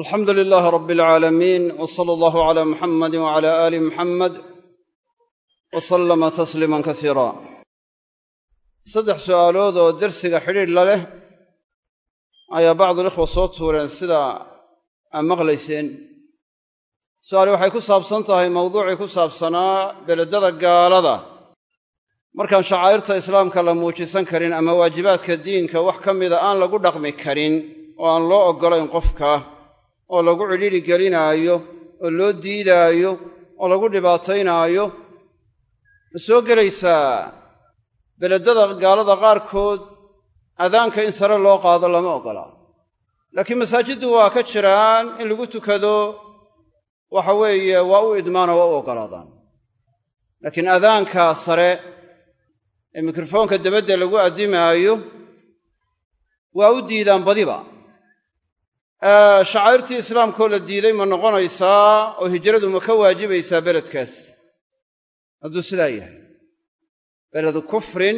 alxamdu lilaahi rabbi alcaalamiin w sala allahu calaa muxamadi wacala aali muxamed wa sallama tasliiman kasiira saddex su'aalood oo dersiga xidhiidh la leh ayaa bacdulikhwa soo tuureen sida aa maqlayseen. Su'aali waxay ku saabsan tahay mawduucii ku saabsanaa beledada gaalada. Markaan shacaa'irta islaamka la muujisan karin ama waajibaadka diinka wax ka mida aan lagu dhaqmi karin oo aan loo oggolayn qofka oo lagu cidhiidhi gelinaayo oo loo diidaayo oo lagu dhibaataynaayo. Ma soo gelaysaa? Beledada gaalada qaarkood adaanka in sare loo qaado lama oggolaa laakiin masaajiddu waa ka jiraan in lagu tukado waxa weeye waa u idmaano waa u oggolaadaan laakiin adaanka sare ee mikrofoonka dabadda lagu addimaayo waa u diidaan badiba shacaa'irtii islaamkoo la diiday ma noqonaysaa oo hijradu ma ka waajibaysaa beledkaas? Hadduu sidaa yahay. Beledu kufrin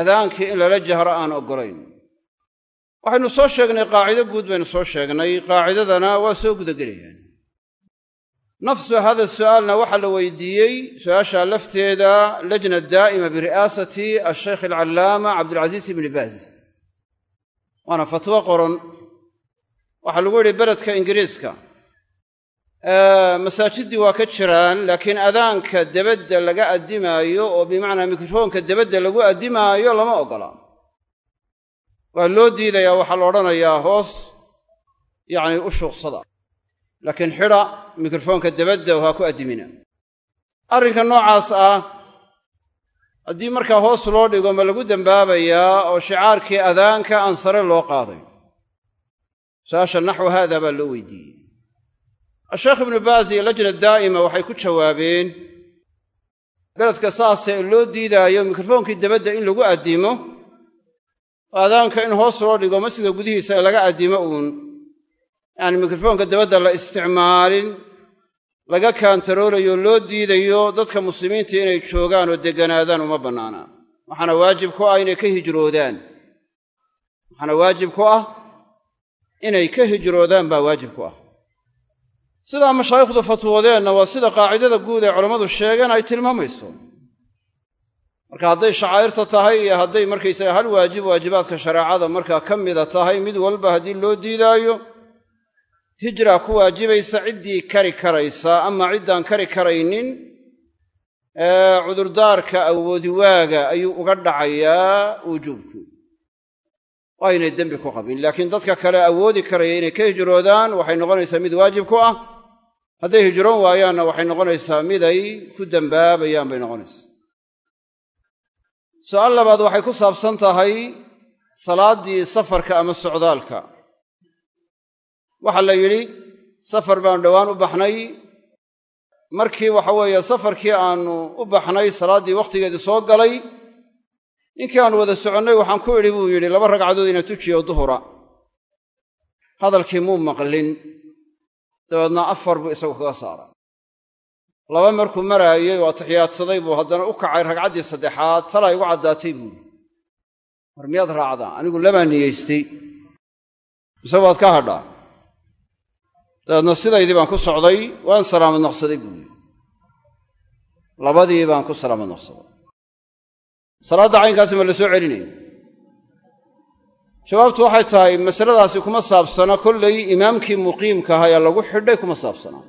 adaankii in lala jahro aan oggolayn. Waxaynu soo sheegnay qaacido guud baynu soo sheegnay. Qaacidadana waa soo gudagelayaan. Nafsu hada su'aalna waxaa la weydiiyey su'aashaa lafteeda lajna daa'ima biri'aasati ashaykh alcallaama cabdulcasiis ibni baaz waana fatwo qoran waxaa lagu yidhi beledka ingiriiska. Masaajiddii waa ka jiraan laakiin adaanka debadda laga addimaayo oo bimacnaa mikrofoonka debadda lagu addimaayo lama oggola waa loo diidayaa waxaa la odhanayaa hoos yacni u shuuqsada. Laakiin xidha mikrofoonka debadda ha ku addimina. Arrinka noocaas ah haddii markaa hoos loo dhigo ma lagu dembaabayaa oo shicaarkii adaanka aan sare loo qaaday su'aasha naxwu haada baa loo weydiiyey. Asheekh ibnu baaz iyo lajna daa'ima waxay ku jawaabeen beledka saasee loo diidaayo mikrofoonkii debadda in lagu addimo oo adaanka in hoos loo dhigo masjidka gudihiisa laga addimo uun. Yacni mikrofoonka dabadda la isticmaalin laga kaantaroolayo loo diidayo dadka muslimiinta inay joogaan oo degganaadaan uma bannaana. Waxaana waajib ku ah inay ka hijroodaan. Waxaana waajib ku ah inay ka hijroodaan baa waajib ku ah. Sidaa mashaayikhdu fatwoodeenna waa sida qaacidada guud ee culammadu sheegeen ay tilmaamayso. Marka hadday shacaa'irta tahay iyo hadday markaysaga hal waajib waajibaadka shareecada markaa ka mida tahay mid walba haddii loo diidaayo hijraa ku waajibaysa ciddii kari karaysa. Ama ciddaan kari karaynin cudurdaarka awoodiwaaga ayuu uga dhacayaa wujuubku waa inay dembi ku qabin. Laakiin dadka kale awoodi karaya inay ka hijroodaan waxay noqonaysaa mid waajib ku ah. Hadday hijroon waayaanna waxay noqonaysaa mid ay ku dembaabayaan bay noqonaysaa. Su'aal labaad waxay ku saabsan tahay salaaddii safarka ama socdaalka. Waxaa la yidhi safar baanu dhowaan u baxnay. Markii waxa weeye safarkii aanu u baxnay salaaddii wakhtigeedii soo galay ninkii wada soconnay waxaan ku idhi buu yidhi laba ragcadood ina tujiyo duhura. Hadalkii muu maqlin. Dabeedna afar buu isagu kaga saaray. Laba markuu maraayey oo atixiyaadsaday buu haddana u kacay ragcaddii saddexaad talaa igu caddaatay buuhi mar miyaad raacdaa? Anigu labaa niyeystay mise waad ka hadhaa. Dabeedna sidaydii baan ku socday waan salaamad naqsaday buuhi labadii baan ku salaamad naqsaday salaadda caynkaasi ma la soo celinaya jawaabtu waxay tahay masaladaasi kuma saabsana kollay imaamkii muqiimka ahaa ee lagu xidhay kuma saabsana.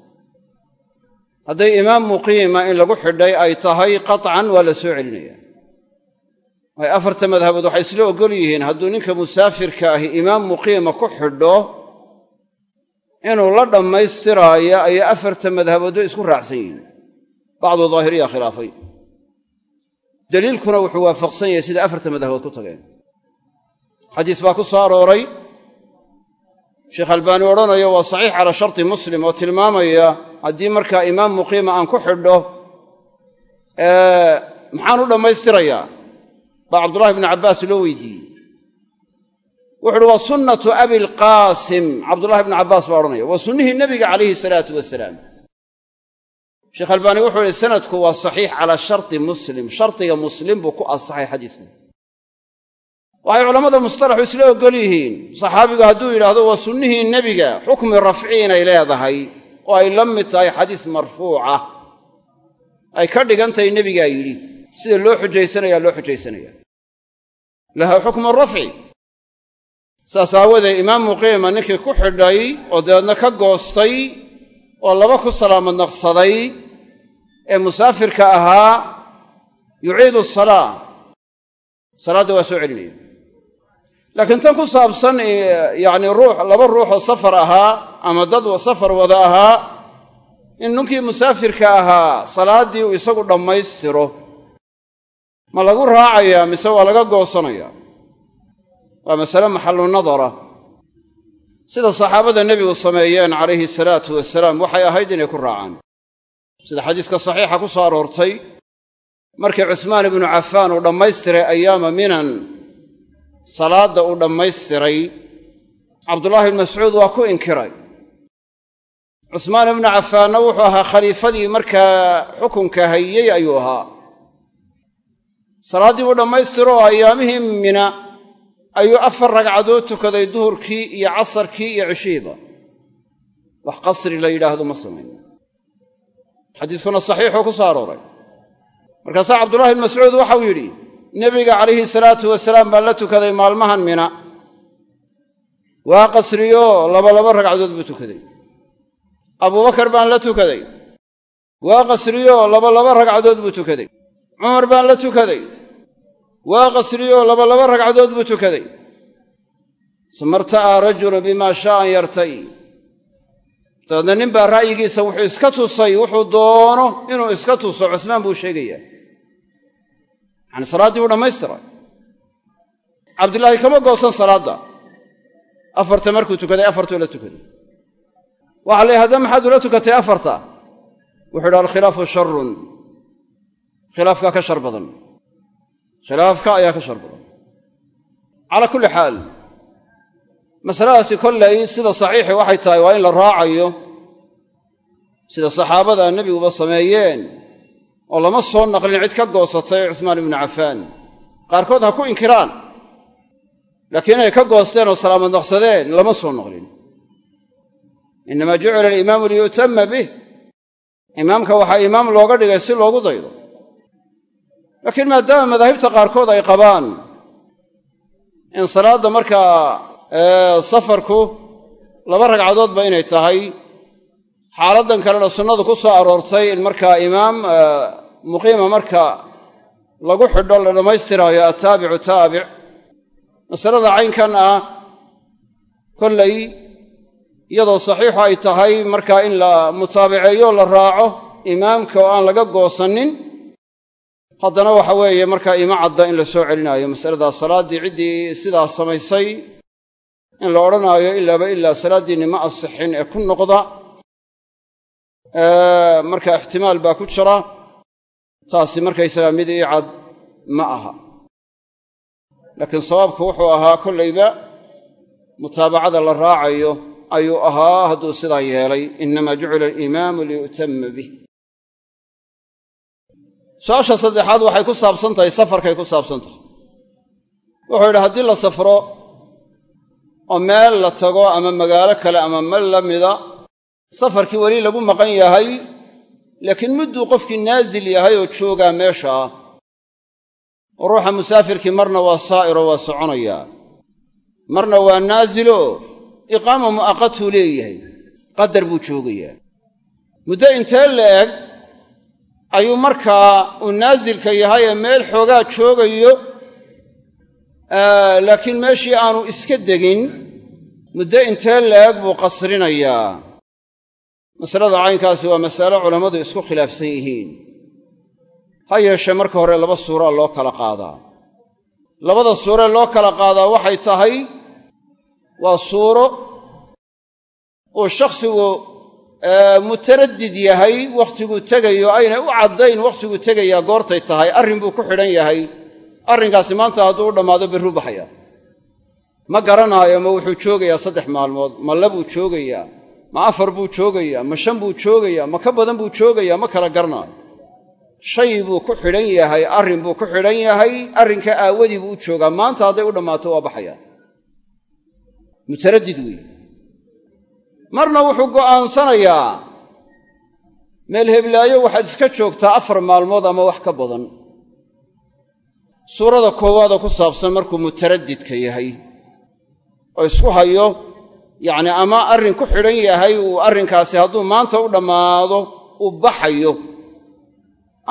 Hadday imaam muqiima in lagu xidhay ay tahay qatcan waa la soo celinaya ay afarta madhabood waxay isla oggol yihiin hadduu ninka musaafirka ahi imaam muqiima ku xidho inuu la dhammaystiraayo ayay afarta madhaboodba isku raacsan yihiin. Bacdu daahiriya khilaafay daliilkuna wuxuu waafaqsan yahay sida afarta madhabood ku tageen. Xadiis baa ku soo arooray. Sheekh albaani odhanayo waa saxiix calaa sharti muslim oo tilmaamaya haddii markaa imaam muqiima aan ku xidho maxaan u dhammaystirayaa? Baa cabdullahi bnu cabbaas loo weydiiyey. Wuxu uhi waa sunnatu abilqaasim cabdullahi bnu cabbaas baa odhanaya waa sunnihii nebiga calayhi salaatu wasalaam sheekh albaani wuxuu ihi sanadku waa saxiix calaa sharti muslim. Shardiga muslim buu ku asaxay xadiisku waxay culammada mustalaxu isla oggol yihiin. Saxaabigu hadduu yidhaahdo waa sunnihii nebiga xukmi rafci inay leedahay oo ay la mid tahay xadiis marfuuca. Ay ka dhigan tahay nebigaa yidhi. Sida loo xujaysanaya loo xujaysanaya. Laha xukmu rafci. Saas aawadeed imaam muqiima ninkii ku xidhay oo dabeedna ka goostay oo laba ku salaamad naqsaday ee musaafirka ahaa yuciidu salaa salaadda waa soo celinaya laakiin tan ku saabsan yacni ruux laba ruuxoo safar ahaa ama dad safar wada ahaa in ninkii musaafirka ahaa salaaddii uu isagu dhammaystiro. Ma lagu raacayaa mise waa laga goosanaya waa masale maxallu nadara sida saxaabada nebigu sameeyeen calayhi salaatu wasalaam waxay ahayd inay ku raacaan. Sida xadiiska saxiixa ku soo aroortay markii cusmaan ibnu cafaan uu dhammaystiray ayaama minan salaadda uu dhammaystiray cabdullaahi ibn mascuud waa ku inkiray. Cusmaan ibnu cafaanna wuxuu ahaa khaliifadii markaa xukunka hayey ayuu ahaa. Salaaddii buu dhammaystiro oo ayaamihii mina ayuu afar ragcadood tukaday duhurkii iyo casarkii iyo cishihiiba wax qasri la yidhaahdo ma samayn. Xadiiskuna saxiixuu ku soo arooray. Markaasaa cabdullahi ibn mascuud waxau yidhi nebiga calayhi salaatu wasalaam baan la tukaday maalmahan mina. Waa qasriyo labalaba ragcadood buu tukaday. Abubakar baan la tukaday. Waa qasriyo labalaba ragcadood buu tukaday. Cumar baan la tukaday waa qasriyo labalaba ragcadood buu tukaday. Samarta'a rajulu bimaa shaa an yarta'i. Dabeedna nin baa ra'yigiisa wuxuu iska tusay wuxuu doono inuu iska tuso cusmaan buu sheegayaa. Yacani salaaddii buu dhammaystiray cabdillaahi kama goosan salaadda. Afarta markuu tukaday afartuu la tukaday. Waxaa la yidhahda maxaad ula tukatay afarta? Wuxuu idhi alkhilaafu sharun khilaafkaa ka shar badan khilaafka ayaa ka shar badan calaa kulli xaal masaladaasi kollay sida saxiixi waxay tahay waa in la raacayo sida saxaabada nebiguba sameeyeen oo lama soo naqlin cid ka goosatay cusmaan ibnu cafaan qaarkood ha ku inkiraan laakiin inay ka goosteen oo salaamad naqsadeen lama soo naqlin innamaa jucila alimaamu liyu'tama bih imaamka waxaa imaam looga dhigay si loogu daydo laakiin maadaama madaahibta qaarkood ay qabaan in salaadda markaa safarku laba ragcadoodba inay tahay xaaladdan kalena sunnadu ku soo aroortay in markaa imaam muqiima marka lagu xidho la dhammaystiraayo attaabicu taabic masalada caynkan ah kollay iyadoo saxiixu ay tahay markaa in la mutaabaceeyo la raaco imaamka oo aan laga goosanin haddana waxa weeye markaa ima cadda in la soo celinaayo masaladaas salaaddii ciddii sidaas samaysay in la odhanaayo ilaaba ilaa salaaddiinni ma asixin ee ku noqda marka ixtimaal baa ku jira taasi markaysagaa mid ii cad ma aha. Laakiin sawaabku wuxuu ahaa kollayba mutaabacada la raacayo ayuu ahaa hadduu sidaa yeelay innamaa jucila alimaamu liyu'tama bih su'aasha saddexaad waxay ku saabsan tahay safarkay ku saabsan tahay wuxuu yidhi haddii la safro oo meel la tago ama magaalo kale ama meel la mida safarkii weli lagu maqan yahay laakiin mudduu qofkii naasil yahay oo joogaa meesha ah ruuxa musaafirkii marna waa saa'iro waa soconayaa marna waa naasilo iqaama mu'aqatuu leeyahay qadar buu joogayaa. Muddo intee la eg ayuu markaa uu naasilka yahay ee meel xoogaa joogayo laakiin meeshii aanu iska degin muddo intee la-eg buu qasrinayaa. Masalada caynkaasi waa masale culammadu isku khilaafsan yihiin. Ha yeeshee marka hore laba suuraa loo kala qaadaa. Labada suuree loo kala qaadaa waxay tahay waa suuro uu shakhsigu mutaraddid yahay wakhtiguu tegayo aynay u caddayn wakhtiguu tegayaa goortay tahay arrin buu ku xidhan yahay. Arrinkaasi maanta hadduu u dhammaado berruu baxaya ma garanaayo ma wuxuu joogayaa saddex maalmood ma labuu joogayaa ma afar buu joogayaa ma shan buu joogayaa ma ka badan buu joogayaa ma kala garanaayo. Shay buu ku xidhan yahay arrin buu ku xidhan yahay arrinka aawadii buu u joogaa. Maanta hadday u dhammaato waa baxayaan mutaraddid weeye marna wuxuu go'aansanayaa meel heblaayo waxaad iska joogtaa afar maalmood ama wax ka badan. Suurada koowaada ku saabsan markuu mutaraddidka yahay oo isku hayo yacni ama arrin ku xidhan yahay uu arrinkaasi hadduu maanta u dhammaado uu baxayo.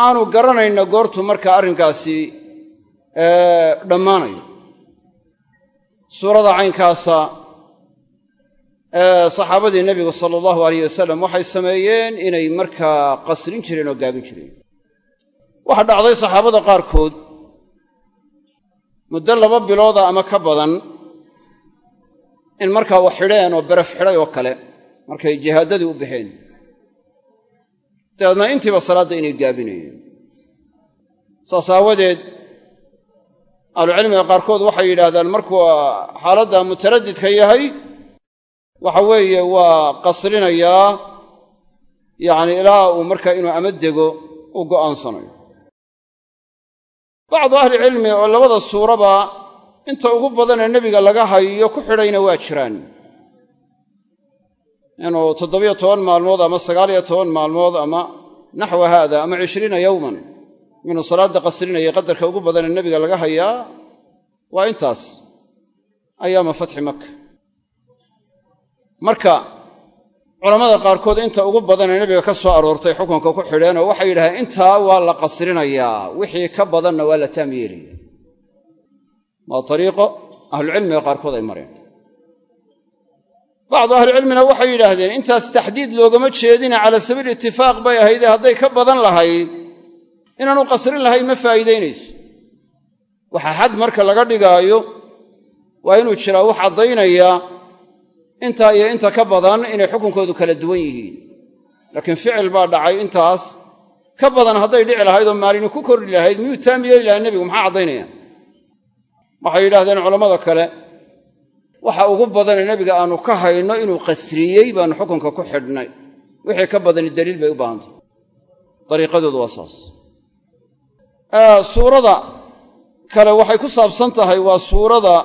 Aanu garanayna goortuu markaa arrinkaasi dhammaanayo. Suurada caynkaasa saxaabadii nebigu sala allahu alayh wasalam waxay sameeyeen inay markaa qasrin jireen oo gaabin jireen. Waxaa dhacday saxaabada qaarkood muddo laba bilooda ama ka badan in markaa wax xidheen oo beref xidhay oo kale markay jihaadadii u baxeen. Dabeedna intiiba salaadda inay gaabinayeen. Saas aawadeed ahlucilmiga qaarkood waxay yidhaahdaan markuu xaaladda mutaraddidka yahay waxa weeye waa qasrinayaa yacni ilaa uu markaa inuu ama dego u go'aansanayo. Bacdu ahlicilmi oo labada suuraba inta ugu badanee nebiga laga hayo ku xidhayna waa jiraan. Inuu toddobiyo toban maalmood ama sagaaliyo toban maalmood ama naxwa haada ama cishriina yowman inuu salaadda qasrinayay qadarka ugu badanee nebiga laga hayaa waa intaas. Ayaama fatxi maka marka culammada qaarkood inta ugu badanee nebiga ka soo aroortay xukunka ku xidheen oo waxay yidhahdeen intaa waa la qasrinayaa wixii ka badanna waa la taam yeelaya waa ariiqo ahlucilmiga qaarkood ay mareen. Bacdu ahlicilmina waxay yidhaahdeen intaas taxdiid loogama jeedina cala sabiil itifaaq bay ahaydee hadday ka badan lahayd inaanu qasrin lahayn ma faa'iidaynayso. Waxa xad marka laga dhigaayo waa inuu jiraa wax caddaynaya intaa iyo inta ka badan inay xukunkoodu kala duwan yihiin. Laakiin ficil baa dhacay intaas. Ka badan hadday dhici lahayd oo maalini ku korri lahayd miyuu taam yeeli lahaa nebigu? Maxaa caddaynaya? Waxay yidhahdeen culammada kale waxa ugu badane nebiga aanu ka hayno inuu qasriyey baanu xukunka ku xidhnay. Wixii ka badani daliil bay u baahantay. Dariiqadoodu waa saas. Suurada kale waxay ku saabsan tahay waa suurada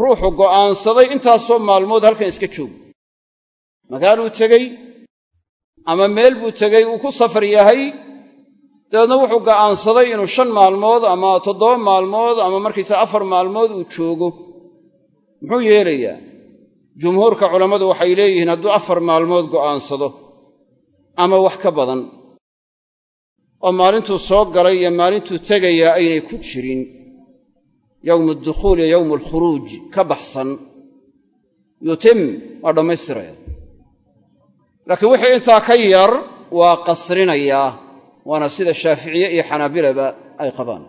ruuxu go'aansaday intaasoo maalmood halkan iska joogo. Magaaluu tegey ama meel buu tegey uu ku safar yahay. Dabeedna wuxuu go'aansaday inuu shan maalmood ama toddoba maalmood ama markiisa afar maalmood uu joogo. Muxuu yeelayaa? Jumhuurka culammadu waxay leeyihiin hadduu afar maalmood go'aansado ama wax ka badan oo maalintuu soo galay iyo maalintuu tegayaa aynay ku jirin yowmu adukhuul iyo yowmu alkhuruuj ka baxsan yutim waa dhammaystiraya. Laakiin wixii intaa ka yar waa qasrinayaa waana sida shaaficiye iyo xanaabilaba ay qabaan.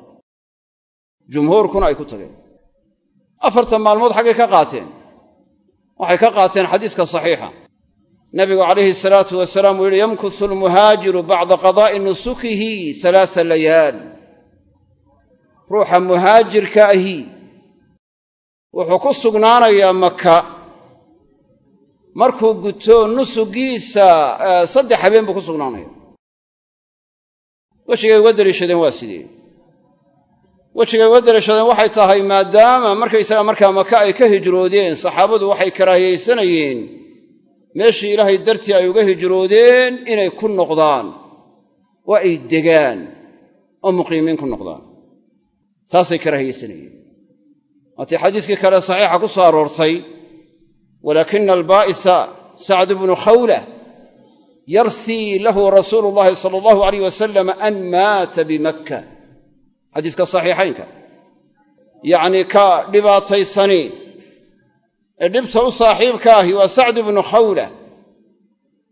Jumhuurkuna ay ku tageen. Afartan maalmood xaggay ka qaateen. Waxay ka qaateen xadiiska saxiixa. Nabigu calayhi salaatu wasalaam uu yihi yamkusu almuhaajiru bacda qadaa'i nusukihi alaasa ruuxa muhaajirka ahi. Wuxuu ku sugnaanayaa maka markuu guto nusugiisa saddex habeen buu ku sugnaanaya wejigay uga daliishadeen waa sidee? Wejigay uga daliishadeen waxay tahay maadaama markaysaga markaa maka ay ka hijroodeen saxaabadu waxay karaahiyaysanayeen meeshii ilaahay dartii ay uga hijroodeen inay ku noqdaan oo ay degaan oo muqiimiin ku noqdaan taasay karaahiyaysanayeen waatii xadiiskii kale saxiixa ku soo aroortay walaakina albaa'isa sacd bnu khawla yarsii lahu rasuulu llahi sala allahu alayh wasalam an maata bimakka xadiiska saxiixaynka. Yacnii ka dhibaataysani ee dhibta u saaxiibka ahi waa sacd bnu khawla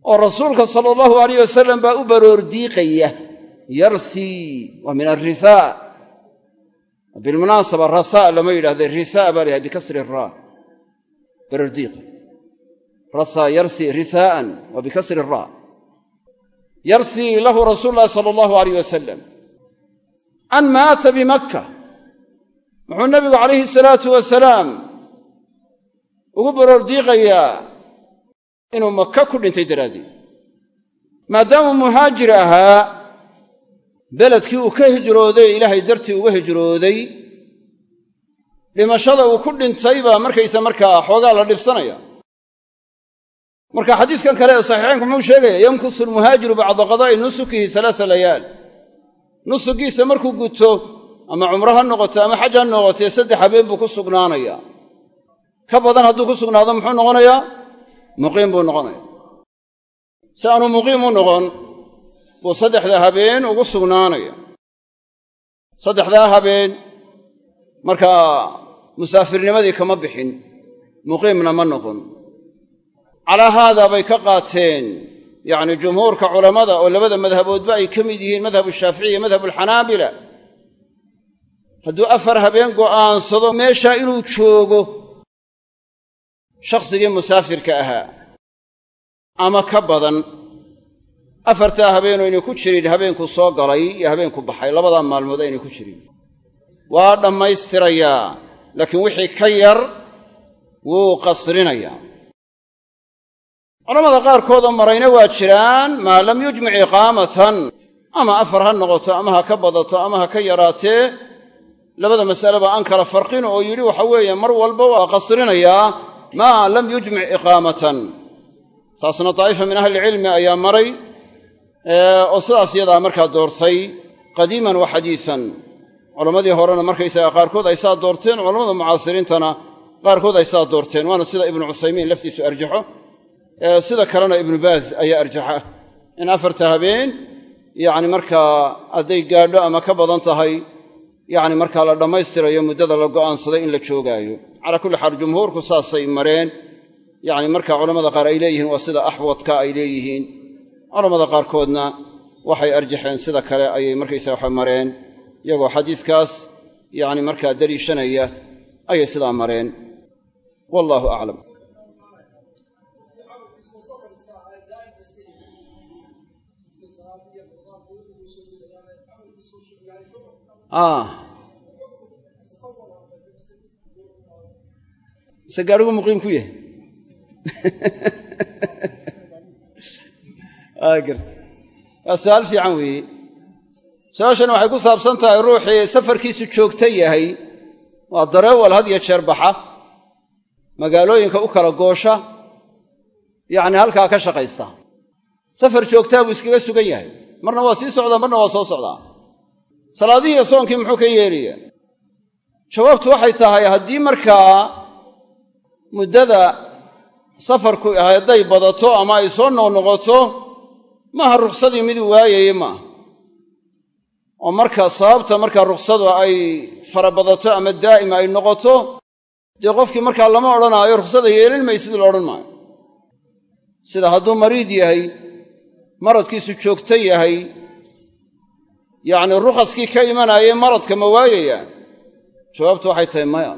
oo rasuulka sala allahu alayh wasalam baa u baroordiiqaya yarsii waa min alrisaa bilmunaasaba rasaa lama yidhahda risaa baa layahay bikasri raa baroordiiqa rasaa yarsii risaa'an waa bikasri raa yarsii lahu rasuulu llahi sala allahu alayh wasalam an maata bimakka muxuu nabigu calayhi salaatu wasalaam ugu baroordiiqayaa inuu maka ku dhintay daraaddeed. Maadaamuu muhaajir ahaa beledkii uu ka hijrooday ilaahay dartii uga hijrooday dhimashada uu ku dhintay baa markaysa markaa xoogaa la dhibsanaya. Marka xadiiskan kale ee saxiixaynku muxuu sheegaya yamkusu almuhaajiru bacda qadaa'i nusukihi alaasa layaal. Nusugiisa markuu guto ama cumro ha noqoto ama xaj ha noqotee saddex habeen buu ku sugnaanaya. Ka badan hadduu ku sugnaado muxuu noqonayaa? Muqiim buu noqonaya. Si aanu muqiim u noqon buu saddexda habeen ugu sugnaanaya. Saddexdaa habeen markaa musaafirnimadii kama bixin muqiimna ma noqon. Calaa haadaa bay ka qaateen yacni jumhuurka culammada oo labada madhaboodba ay ka mid yihiin madhabu shaafici iyo madhabu alxanaabila hadduu afar habeen go'aansado meeshaa inuu joogo shakhsigii musaafirka ahaa ama ka badan afartaa habeen aynay ku jirin habeenku soo galay iyo habeenku baxay labadaa maalmood aynay ku jirin. Waa dhammaystirayaa laakiin wixii ka yar wuu qasrinayaa culammada qaarkoodoo marayna waa jiraan maa lam yujmic iqaamatan. Ama afar ha noqoto ama ha ka badato ama ha ka yaraatee labada masaleba aan kala farqin oo yidhi waxa weeye mar walba waa qasrinayaa maa lam yujmic iqaamatan. Taasna daa'ifa min ahlicilmi ayaa maray oo sidaas yadaa markaa doortay qadiiman wa xadiisan. Culammadii horena markaysaga qaarkood ay saa doorteen culammada mucaasiriintana qaarkood ay saa doorteen. Waana sida ibnu cuthaymiin laftiisu arjaxo. Sida kalena ibnu baaz ayaa arjaxa. In afarta habeen yacni markaa hadday gaadho ama ka badan tahay yacni markaa la dhammaystirayo muddada la go'aansaday in la joogaayo. Calaa kulli xaal jumhuurku saasay mareen. Yacni marka culammada qaar ay leeyihiin waa sida axwadka ay leeyihiin culammada qaarkoodna waxay arjaxeen sida kale ayay markaysaga waxa mareen iyagoo xadiiskaas yacni markaa daliishanaya ayay sidaa mareen. Wallaahu aclam. Mise gaadhigu muqiim ku yahay waa su'aal fiican weeye. Su'aashana waxay ku saabsan tahay ruuxii safarkiisu joogta yahay. Waa dareewal had iyo jeer baxa. Magaalooyinka u kala goosha. Yacni halkaa ka shaqaysta. Safar joogtaa buu iskaga sugan yahay. Marna waa sii socdaa marna waa soo socdaa. Salaadihii iyo soonkii muxuu ka yeelaya jawaabtu waxay tahay haddii markaa muddada safarku hadday badato ama ay soo noqnoqoto maaha rukhsadii miduu waayaya maaha. Oo marka sababta markaa rukhsadu ay farabadato ama daa'ima ay noqoto dee qofkii markaa lama odhanaayo rukhsada yeelin maysid la odhan maayo. Sida hadduu mariid yahay maradkiisu joogto yahay yacni rukhaskii ka imanaayay maradka ma waayaya? Jawaabtu waxay tahay maya.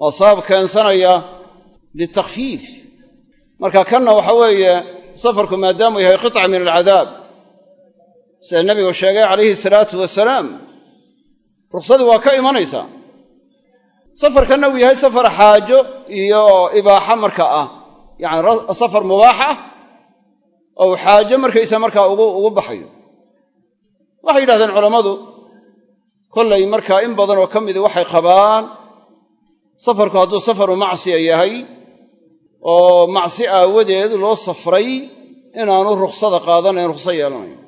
Waa sabab keensanaya litakhfiif marka kanna waxa weeye safarku maadaamuu yahay qitca min alcadaab. Sida nebigu sheegay calayhi salaatu wasalaam rukhsadii waa ka imanaysaa. Safarkanna uu yahay safar xaajo iyo ibaaxa marka ah. Yacni safar mubaax ah oo uu xaajo markaysa markaa ugu baxayo. Waxay yidhahdeen culammadu kollay markaa in badan oo ka midi waxay qabaan safarku hadduu safaru macsiya yahay oo macsi aawadeed loo safray inaanu rukhsada qaadanayn rukhso yeelanayn.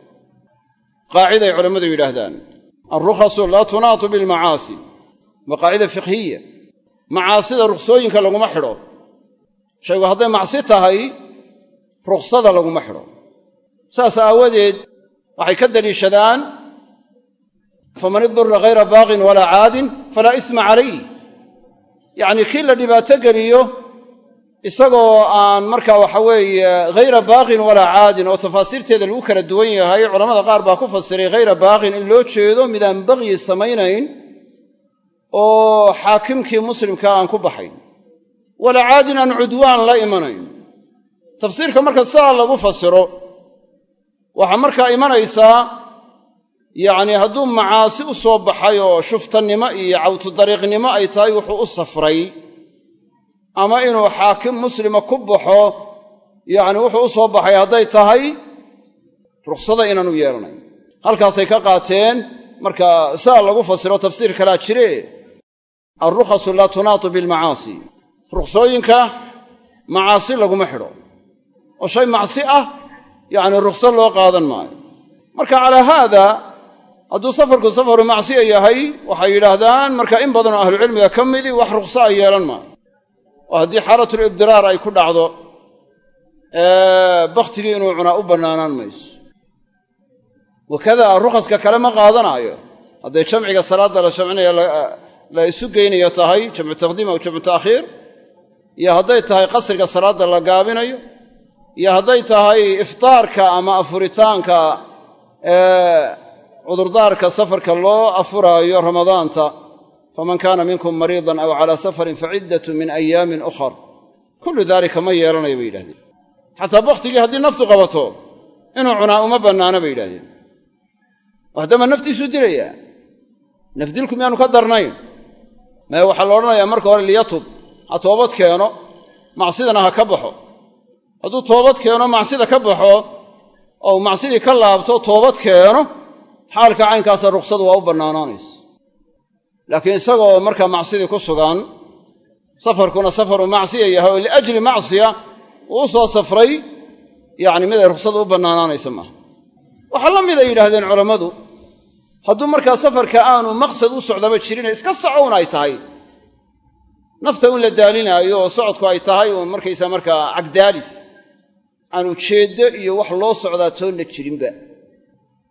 Qaaciday culammadu yidhaahdaan alrukhasu laa tunaatu bilmacaasi. Waa qaacida fiqhiya. Macaasida rukhsooyinka laguma xidho. Shaygu hadday macsi tahay rukhsada laguma xidho. Saas aawadeed waxay ka daliishadaan faman idurra ghayra baaqin walaa caadin falaa isma calayh. Yacnii kii la dhibaato geliyo isagoo aan markaa waxa weeye ghayra baaqin walaa caadin oo tafaasiirteeda lagu kala duwan yahay culamada qaar baa ku fasiray ghayra baaqin in loo jeedo midaan baqyi samaynayn oo xaakimkii muslimkaa aan ku baxayn. Walaa caadin aan cudwaan la imanayn. Tafsiirka marka sidaa lagu fasiro waxaa markaa imanaysaa yacnii hadduu macaasi u soo baxay oo shuftannimo iyo cawtudariiqnimo ay tahay wuxuu u safray ama inuu xaakim muslima ku baxo yacni wuxuu u soo baxay hadday tahay rukhsada inaanu yeelanayn. Halkaasay ka qaateen marka saa lagu fasiro tafsiir kalaa jire alrukhasu laa tunaatu bilmacaasi. Ruksooyinka macaasi laguma xidho. Oo shay macsi ah yacni rukso loo qaadan maayo. Marka calaa haada hadduu safarku safaru macsiya yahay waxay yidhaahdaan marka in badanoo ahlucilmiga ka midii wax rukso a yeelan maayo oo haddii xaalatulibdiraar ay ku dhacdo bakhtigii inuu cunaa u bannaanaan mayso. Wakada rukhaska kale ma qaadanaayo. Hadday jamciga salaadda la jamcinaya la isu geynayo tahay jamcu taqdiim aw jamcu ta'khiir iyo hadday tahay qasriga salaadda la gaabinayo iyo hadday tahay iftaarka ama afuritaanka cudurdaarka safarka loo afuraayo ramadaanta faman kaana minkum mariidan aw calaa safarin faciddatu min ayaamin ukhar kullu daalika ma yeelanayo bay yidhahdeen xataa bakhtigii haddii naftu qabato inuu cunaa uma bannaano bay yidhahdeen haddama naftiisuu dilayaa nafdilku miyaanu ka darnayn mae waxaa la odhanayaa marka hore liyatub ha toobad keeno macsidana ha ka baxo hadduu toobad keeno macsida ka baxo oo macsidii ka laabto toobad keeno xaalka caynkaasa ruksadu waa u bannaanaanaysa laakiin isagoo markaa macsidii ku sugan safarkuna safaru macsiya yahay oo liajli macsiya uu u soo safray yacni miday ruksadu u bannaanaanaysa maaha. Waxaa la mid ay yidhaahdeen culammadu hadduu markaa safarka aanu maqsad u socdaba jirine iska socown ay tahay. Nafta un la daalinaayo oo socodku ay tahay uun markaysaa markaa cagdaalis aan ujeeddo iyo wax loo socdaa toonna jirinba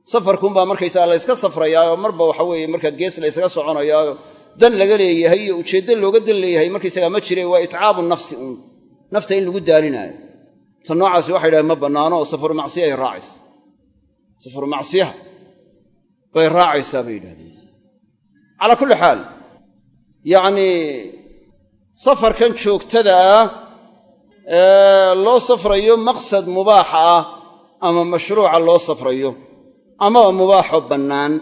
safarkuunbaa markaysaa la yska safrayaayoo marba waxa weeye markaa gees la ysaga soconayaayo dan laga leeyahay iyo ujeeddo looga dan leeyahay markaysagaa ma jire waa itcaabu nafsi uun nafta in lagu daalinaayo ta noocaasi waxay yidhahdeen ma bannaano oo safaru macsiyahay raacaysa safaru macsiyaha bay raacaysaa bay yidhahdeen calaa kulli xaal yacnii safarkan joogtada ah ee loo safrayo maqsad mubaaxa ah ama mashruuca loo safrayo amaba mubaaxoo bannaan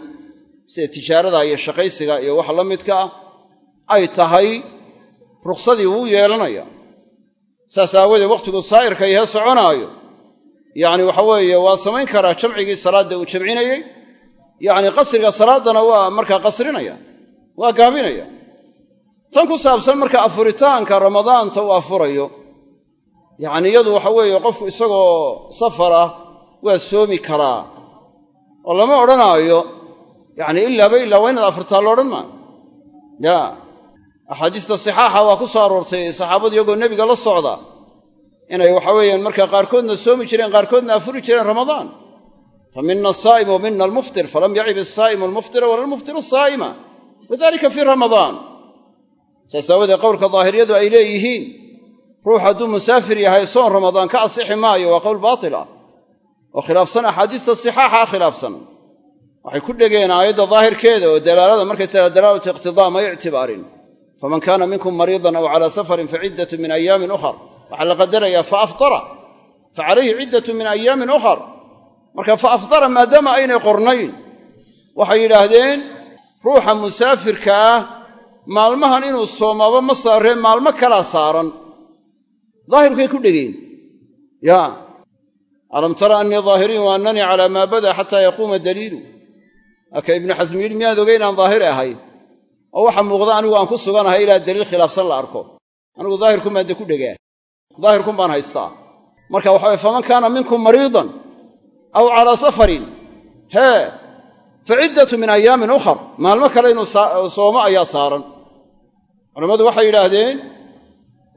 sida tijaarada iyo shaqaysiga iyo wax la midka ah ay tahay ruksadii wuu yeelanaya. Saas aawadeed wakhtigu saa'irka yahe soconaayo. Yacni waxa weeye waa samayn karaa jamcigii salaadda uu jamcinayey. Yacni qasriga salaaddana waa markaa qasrinaya waa gaabinaya tan ku saabsan marka afuritaanka ramadaanta uu afurayo yacni iyadu waxa weeye qofku isagoo safara waa soomi karaa oo lama odhanaayo. Yacni ilaaba ilaa waa inaad afurtaa lo odhan maayo ya. Axaadiista sixaaxa waa ku soo aroortay saxaabadu iyagoo nebiga la socda. Inay waxa weeyaan markaa qaarkoodna soomi jireen qaarkoodna afuri jireen ramadaan. Fa mina asaa'im wa mina almuftir falam yacib asaa'imu almuftira wala almuftiru asaa'ima wadalika fii ramadaan. Saas aawadee qowlka daahiriyadu ay leeyihiin ruux hadduu musaafir yahay soon ramadaan ka asixi maayo waa qowl baatil ah oo khilaafsan axaadiista sixaaxa khilaafsan. Waxay ku dhegeen aayadda daahirkeeda oo dalaalada markaysaga dalaalatu iqtidaa may ictibaarin. Faman kaana minkum mariidan aw calaa safarin faciddatu min ayaamin ukhar. Waxaa la qadarayaa fa aftara. Fa calayhi ciddatu min ayaamin ukhar. Marka fa aftara maadaama aynay qornayn. Waxay yidhaahdeen ruuxa musaafirka ah maalmahan inuu soomaaba ma saareen maalmo kalaa saaran. Daahirkay ku dhegeen. Ya alam tara annii daahiriin wa annanii calaa maa bada xataa yaquuma daliilu aka ibnu xasmi yidhi miyaad ogay inaan daahiri ahay oo waxa muuqda anigu aan ku suganahay ilaa daliil khilaafsan la arko anigu daahirkun baan de ku dhegaa daahirkun baan haystaa marka waxa weye faman kaana minkum mariidan aw calaa safarin hee fa ciddatu min ayaamin ukhar maalmo kale inuu soomo ayaa saaran culammadu waxay yidhaahdeen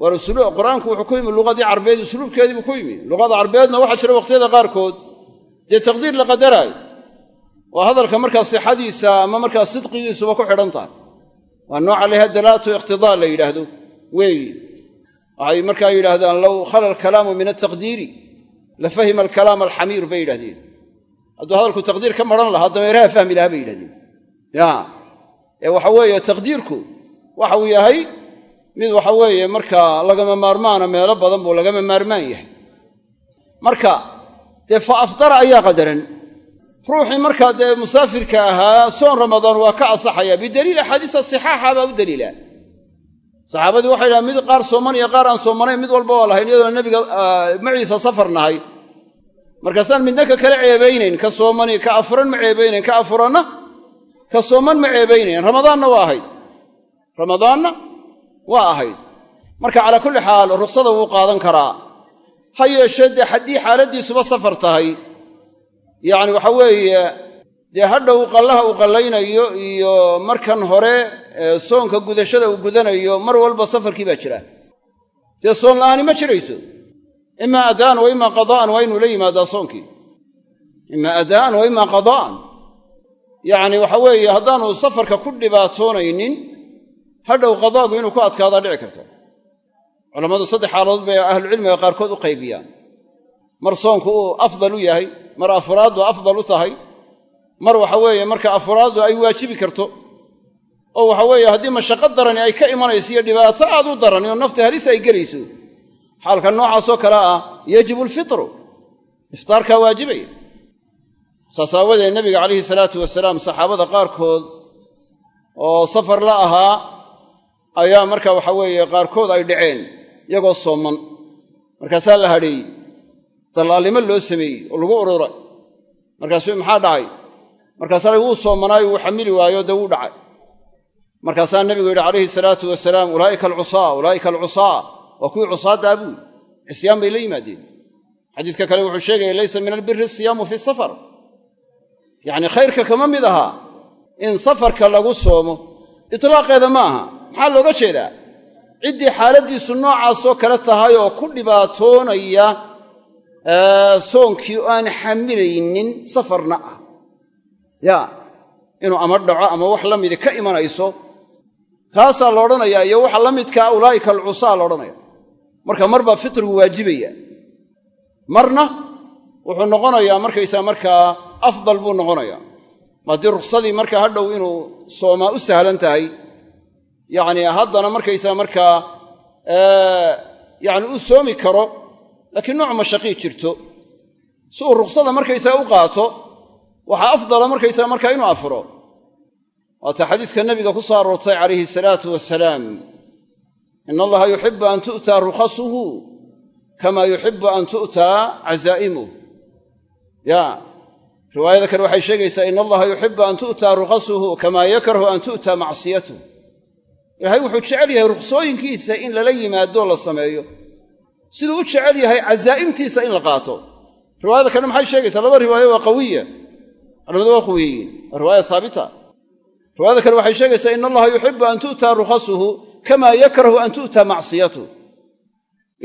war qur'aanku wuxuu ku yimi luqadii carbeed usluubkeedii buu ku yimi. Luqada carbeedna waxaa jira wakhtiyada qaarkood. Dee taqdiir la qadaraayo waa hadalka markaa sixadiisa ama markaa sidqigiisuba ku xidhan tahay. Waa nooca leha dalaatu iqtidaa la yidhaahdo. Weeyi waxay markaa yidhaahdaan low khala alkalaamu min altaqdiiri la fahima alkalaama alxamiir bay yidhahdeen hadduu hadalku taqdiir ka maran lahaa dameeraha fahmi lahaa bay yidhahdeen mid waxa weeye markaa lagama maarmaana meelo badan buu lagama maarmaan yahay. Marka dee fa aftara ayaa qadaran ruuxii markaa dee musaafirka ahaa soon ramadaan waa ka asaxaya bidaliil axaadiista sixaaxa baa u daliila. Saxaabadii waxay dhahan mid qaar sooman qaar aan soomanayn mid walba waa lahayn iyadoo nebiga maciisa safar nahay. Markaasaan midna ka kale ceebaynayn ka soomani ka afuran ma ceebaynayn ka afuranna ka sooman ma ceebaynayn. Ramadaanna waa ahayd. Ramadaanna waa ahayd marka calaa kulli xaal ruksada wuu qaadan karaa. Ha yeeshee dee haddii xaaladdiisuba safar tahay yacni waxa weeye dee hadhow qallaha uu qallaynayo iyo markan hore soonka gudashada uu gudanayo mar walba safarkii baa jira. Dee soon la'aani ma jirayso? Imaa adaan wa imaa qadaa'an waa inuu la yimaadaa soonkii. Imaa adaan wa imaa qadaa'an yacni waxa weeye haddaanu safarka ku dhibaatoonaynin hadhow qadaagu inuu ku adkaadaa dhici karto. Culammadu saddex xaaladood bay ahlucilmiga qaarkood u qaybiyaan. Mar soonku uu afdal u yahay mar afraaddu afdal u tahay mar waxa weeye marka afraaddu ay waajibi karto oo waxa weeye haddii mashaqo darani ay ka imanayso iyo dhibaato aad u darani oo nafta halis ay gelayso xaalka noocaasoo kale ah yajibu alfitru iftaarkaa waajibaya saas aawadeed nabiga calayhi salaatu wasalaam saxaabada qaarkood oo safar la ahaa ayaa marka waxa weeye qaarkood ay dhaceen iyagoo sooman. Markaasaa la hadheeyey dallaalnimo loo sameeyey oo lagu ururay markaasuu maxaa dhacay? Markaasaa wuu soomanaayo wuu xamili waayo dee wuu dhacay. Markaasaa nebigu yidhi calayhi salaatu wasalaam ulaa'ika alcusaa ulaa'ika alcusaa waa kuwii cusaaddaa buu. Yidhi cisyaan bay la yimaadeen. Xadiiska kale wuxuu sheegaya laysa min albiri asiyaamu fi safar. Yacni khayrka kama mid ahaa in safarka lagu soomo. Itlaaqeeda ma aha maxaa looga jeedaa? Ciddii xaaladdiisu noocaasoo kale tahay oo ku dhibaatoonaya soonkii oo aan xamilaynin safarna ah. Ya inuu ama dhaco ama wax la midi ka imanayso kaasaa la odhanayaa iyo waxa la midkaa ulaa'ika alcusaa la marka mar baa fitrigu waajibaya. Marna wuxuu noqonayaa markaysaa markaa afdal buu noqonayaa. Haddii ruksadii markaa hadhow inuu soomaa u sahlan tahay yacni haddana markaysaa markaa yacni uu soomi karo laakiin nooc mashaqii jirto. Si uu ruksada markaysaa u qaato waxaa afdala markaysaa markaa inuu afuro waata xadiiska nabiga ku soo aroortay calayhi salaatu wasalaam ina allaha yuxibu an tu'taa rukhasuhu kama yuxibu an tu'taa casaa'imuh ya riwaayada kale waxay sheegaysaa ina allaha yuxibu an tu'taa rukhasuhu kamaa yakrahu an tu'taa macsiyatuh ilaahay wuxuu jecel yahay ruksooyinkiisa in lala yimaadoo la sameeyo. Siduu u jecel yahay casaa'imtiisa in la qaato. Riwaayada kale maxay sheegaysaa? Laba riwaayo waa qawiya. Culamadu waa qawiyiin waa riwaaya haabita riwaayada kale waxay sheegaysaa ina allaha yuxibu an tu'taa rukhasuhu kamaa yakrahu an tu'taa macsiyatuh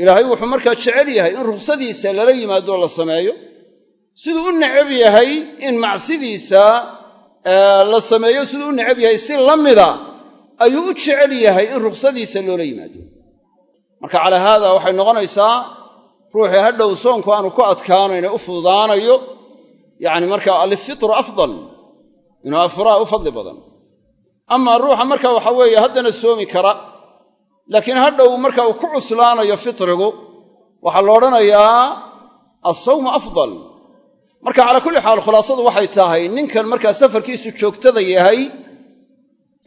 ilaahay wuxuu markaa jecel yahay in ruksadiisa lala yimaadoo la sameeyo. Siduu u necab yahay in macsidiisa la sameeyo siduu u necab yahay si la mida ayuu u jecel yahay in ruksadiisa loola yimaado. Marka calaa haada waxay noqonaysaa ruuxii hadhow soonku aanu ku adkaanayno u fududaanayo yacni markaa alfitru afdal inuu afuraa u fadli badan. Amaa ruuxa marka waxa weeye haddana soomi kara laakiin hadhow marka uu ku cuslaanayo fitrigu waxaa la odhanayaa alsawmu afdal. Marka calaa kulli xaal khulaasadu waxay tahay ninkan markaa safarkiisu joogtada yahay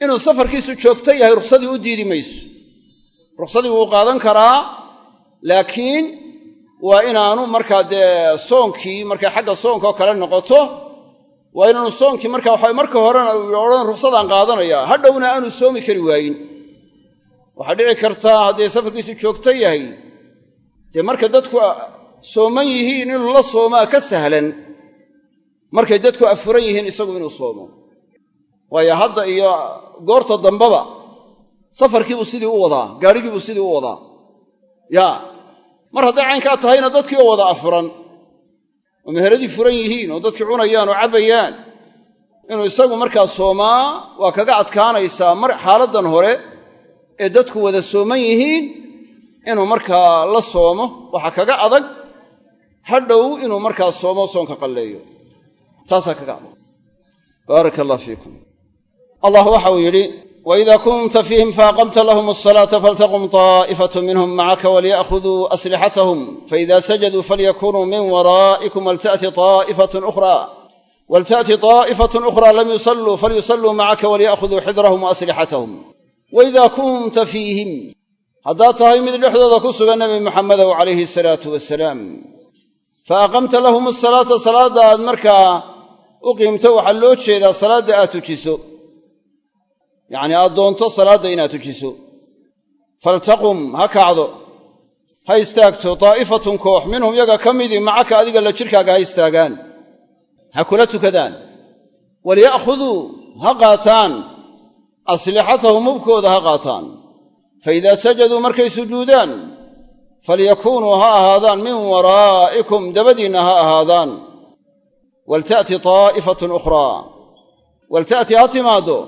inuu safarkiisu joogto yahay rukhsadii u diidi mayso. Rukhsadii wuu qaadan karaa laakiin waa inaanu markaa dee soonkii markay xagga soonkaoo kale noqoto waa inaanu soonkii marka waxa marka horena odhan rukhsadaan qaadanaya. Hadhowna aanu soomi kari waayin. Waxaa dhici kartaa haddii safarkiisu joogto yahay dee marka dadku sooman yihiin inuu la soomaa ka sahlan markay dadku afuran yihiin isagu inuu soomo waayo hadda iyo goorta dambaba safarkiibuu sidii u wadaa gaadhigiibuu sidii u wadaa. Yaa mar hadday caynkaa tahayna dadkii oo wada afuran. Oo meheradii furan yihiin oo dadkii cunayaan oo cabbayaan. Inuu isagu markaa soomaa waa kaga adkaanaysaa mar xaaladdan hore ee dadku wada sooman yihiin. Inuu markaa la soomo waxaa kaga adag. Hadhow inuu markaa soomo soonka qalleeyo. Taasaa kaga adag. Baaraka allah fiikum allah waxauu yidhi waida kunta fiihim faaqamta lahum asalaata faltaqum taa'ifatu minhum macaka walyaأkhuduu aslixatahum faida sajaduu falyakunuu min waraa'ikum walta'ti taa'ifatun ukhra walta'ti taa'ifatun ukhra lam yusalluu falyusalluu macaka walyaأkhuduu xidrahum waaslixatahum waida kunta fiihim haddaad tahay mid dhexdooda ku sugan nebi muxamedow calayhi asalaatu wasalaam fa aqamta lahum asalaata salaadda aad markaa u qiimto waxaa loo jeedaa salaadda aad tujiso yacnii aad doonto salaadda inaad tujiso faltaqum ha kacdo ha istaagto. Daa'ifatun koox minhum yaga ka midii macaka adiga la jirkaaga ha istaagaan. Ha kula tukadaan. Walya'khuduu ha qaataan. Aslixatahum hubkooda ha qaataan. Fa idaa sajaduu markay sujuudaan falyakuunuu ha ahaadaan. Min waraa'ikum dabadiinna ha ahaadaan. Walta'ti daa'ifatun ukhraa. Walta'ti ha timaaddo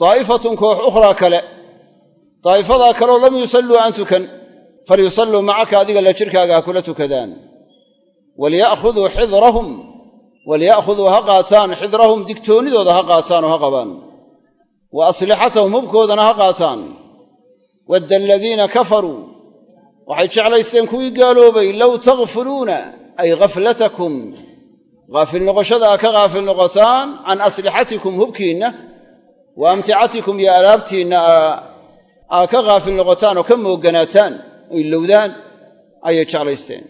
daa'ifatun koox ukhraa kale daa'ifadaa kaleo lam yusalluu aan tukan falyusalluu macaka adiga la jirkaaga ha kula tukadaan walya'khuduu xidrahum walya'khuduu ha qaataan xidrahum digtoonnidooda ha qaataan oo ha qabaan wa aslixatahum hubkoodana ha qaataan wadda aladiina kafaruu waxay jeclaysteen kuwii gaaloobay low takfuluuna ay ghaflatakum haafil noqoshada aa ka haafil noqotaan can aslixatikum hubkiinna wa amticatikum iyo alaabtiinna aa ka haafil noqotaan oo ka mooganaataan oo ilowdaan ayay jeclaysteen.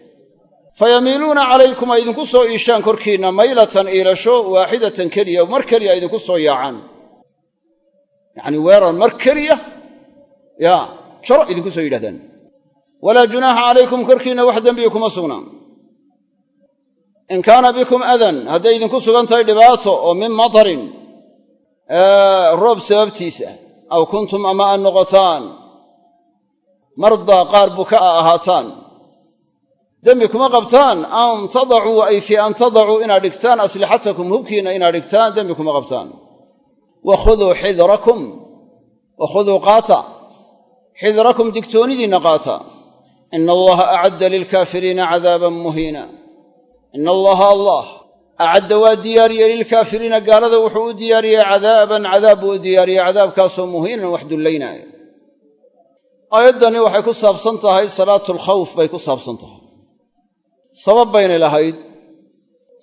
Fayamiiluuna calaykum ay idinku soo iishaan korkiinna maylatan iilasho waaxidatan keliya mar keliya idinku soo yaacaan. Yacnii weerar mar keliya yaa jaro idinku soo yidhahdaan walaa junaaxa calaykum korkiinna wax dembiga kuma sugnaan. In kaana bikum adan hadday idinku sugan tahay dhibaato oo min matarin roob sababtiisa aw kuntum ama an noqotaan. Mardaa qaar buka a ahaataan. Dembi kuma qabtaan? An tadacuu ay fii an tadacuu inaad dhigtaan aslixatakum hubkiinna inaad dhigtaan dembi kuma qabtaan. Wa xidrakum wa khuduu qaata. Xidrakum digtoonidiinna qaata. Ina allaha acadda lilkaafiriina cadaaban muhiina. Ina allaha allah acadda waa diyaariyey lilkaafiriina gaalada wuxuu u diyaariyey cadaaban cadaab buu u diyaariyey cadaabkaasoo muhiinan wax dullaynaayo aayaddani waxay ku saabsan tahay salaatulkhawf bay ku saabsan tahay sabab baynay lahayd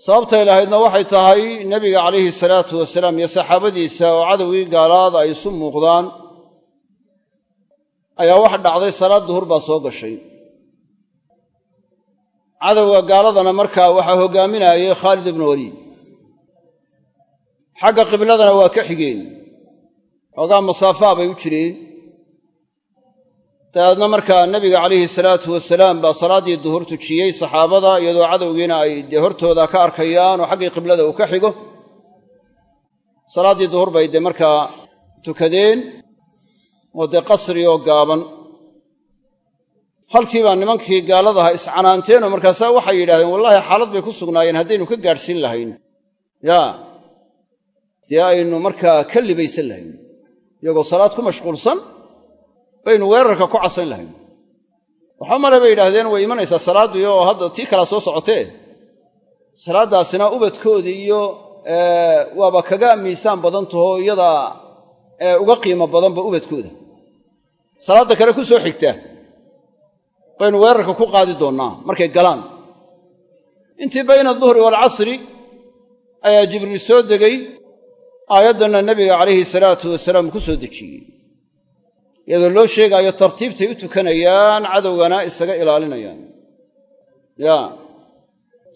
sababtay lahaydna waxay tahay nebiga calayhi salaatu wasalaam iyo saxaabadiisa oo cadowgii gaalaada ay isu muuqdaan ayaa wax dhacday salaad duhur baa soo gashay cadowga gaaladana markaa waxaa hoggaaminaayay khaalid ibnu waliid xagga qibladana waa ka xigeen. Xoogaa masaafaa bay u jireen. Dabeedna markaa nebiga calayhi salaatu wasalaam baa salaaddii duhur tujiyey saxaabada iyadoo cadowgiina ay dee hortooda ka arkayaan oo xaggii qiblada uu ka xigo. Salaaddii duhur bay dee markaa tukadeen oo dee qasri oo gaaban halkii baa nimankii gaaladaha iscanaanteenoo markaasaa waxay yidhahdeen wallaahi xaalad bay ku sugnaayeen haddaynu ka gaadhsiin lahayn. Yaa dee aynu markaa ka libaysan lahayn iyagoo salaad ku mashquulsan baynu weerarka ku casayn lahayn. Waxa male bay yidhaahdeen way imanaysaa salaaddii oo hadda tii kalaa soo socotee. Salaaddaasina ubadkoodii iyo waaba kaga miisaan badan taho iyadaa uga qiimo badanba ubadkooda. Salaadda kale ku soo xigta baynu weerarka ku qaadi doonnaa. Markay galaan. Intii bayna aduhri waalcasri ayaa jibriil soo degay aayaddanna nebiga calayhi salaatu wasalaam ku soo dejiyey. Iyadoo loo sheegaayo tartiibtay u tukanayaan cadowgana isaga ilaalinayaan. Yaa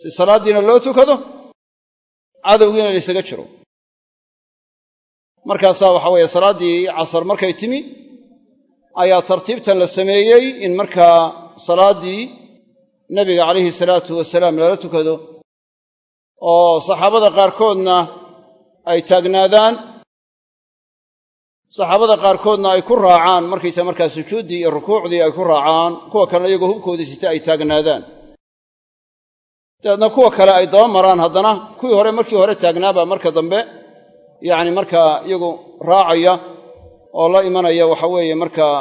si salaaddiina loo tukado cadowgiina la ysaga jiro. Markaasaa waxaa weeye salaaddii casar markay timi ayaa tartiibtan la sameeyey in markaa salaaddii nebiga calayhi salaatu wasalaam lala tukado oo saxaabada qaarkoodna ay taagnaadaan saxaabada qaarkoodna ay ku raacaan markaysa markaa sujuuddii iyo rukuucdii ay ku raacaan kuwa kalena iyagoo hubkoodii sita ay taagnaadaan. Dabeedna kuwa kale ay daba maraan haddana kuwii hore markii hore taagnaabaa marka dambe yacni markaa iyagu raacaya oo la imanaya waxa weeye markaa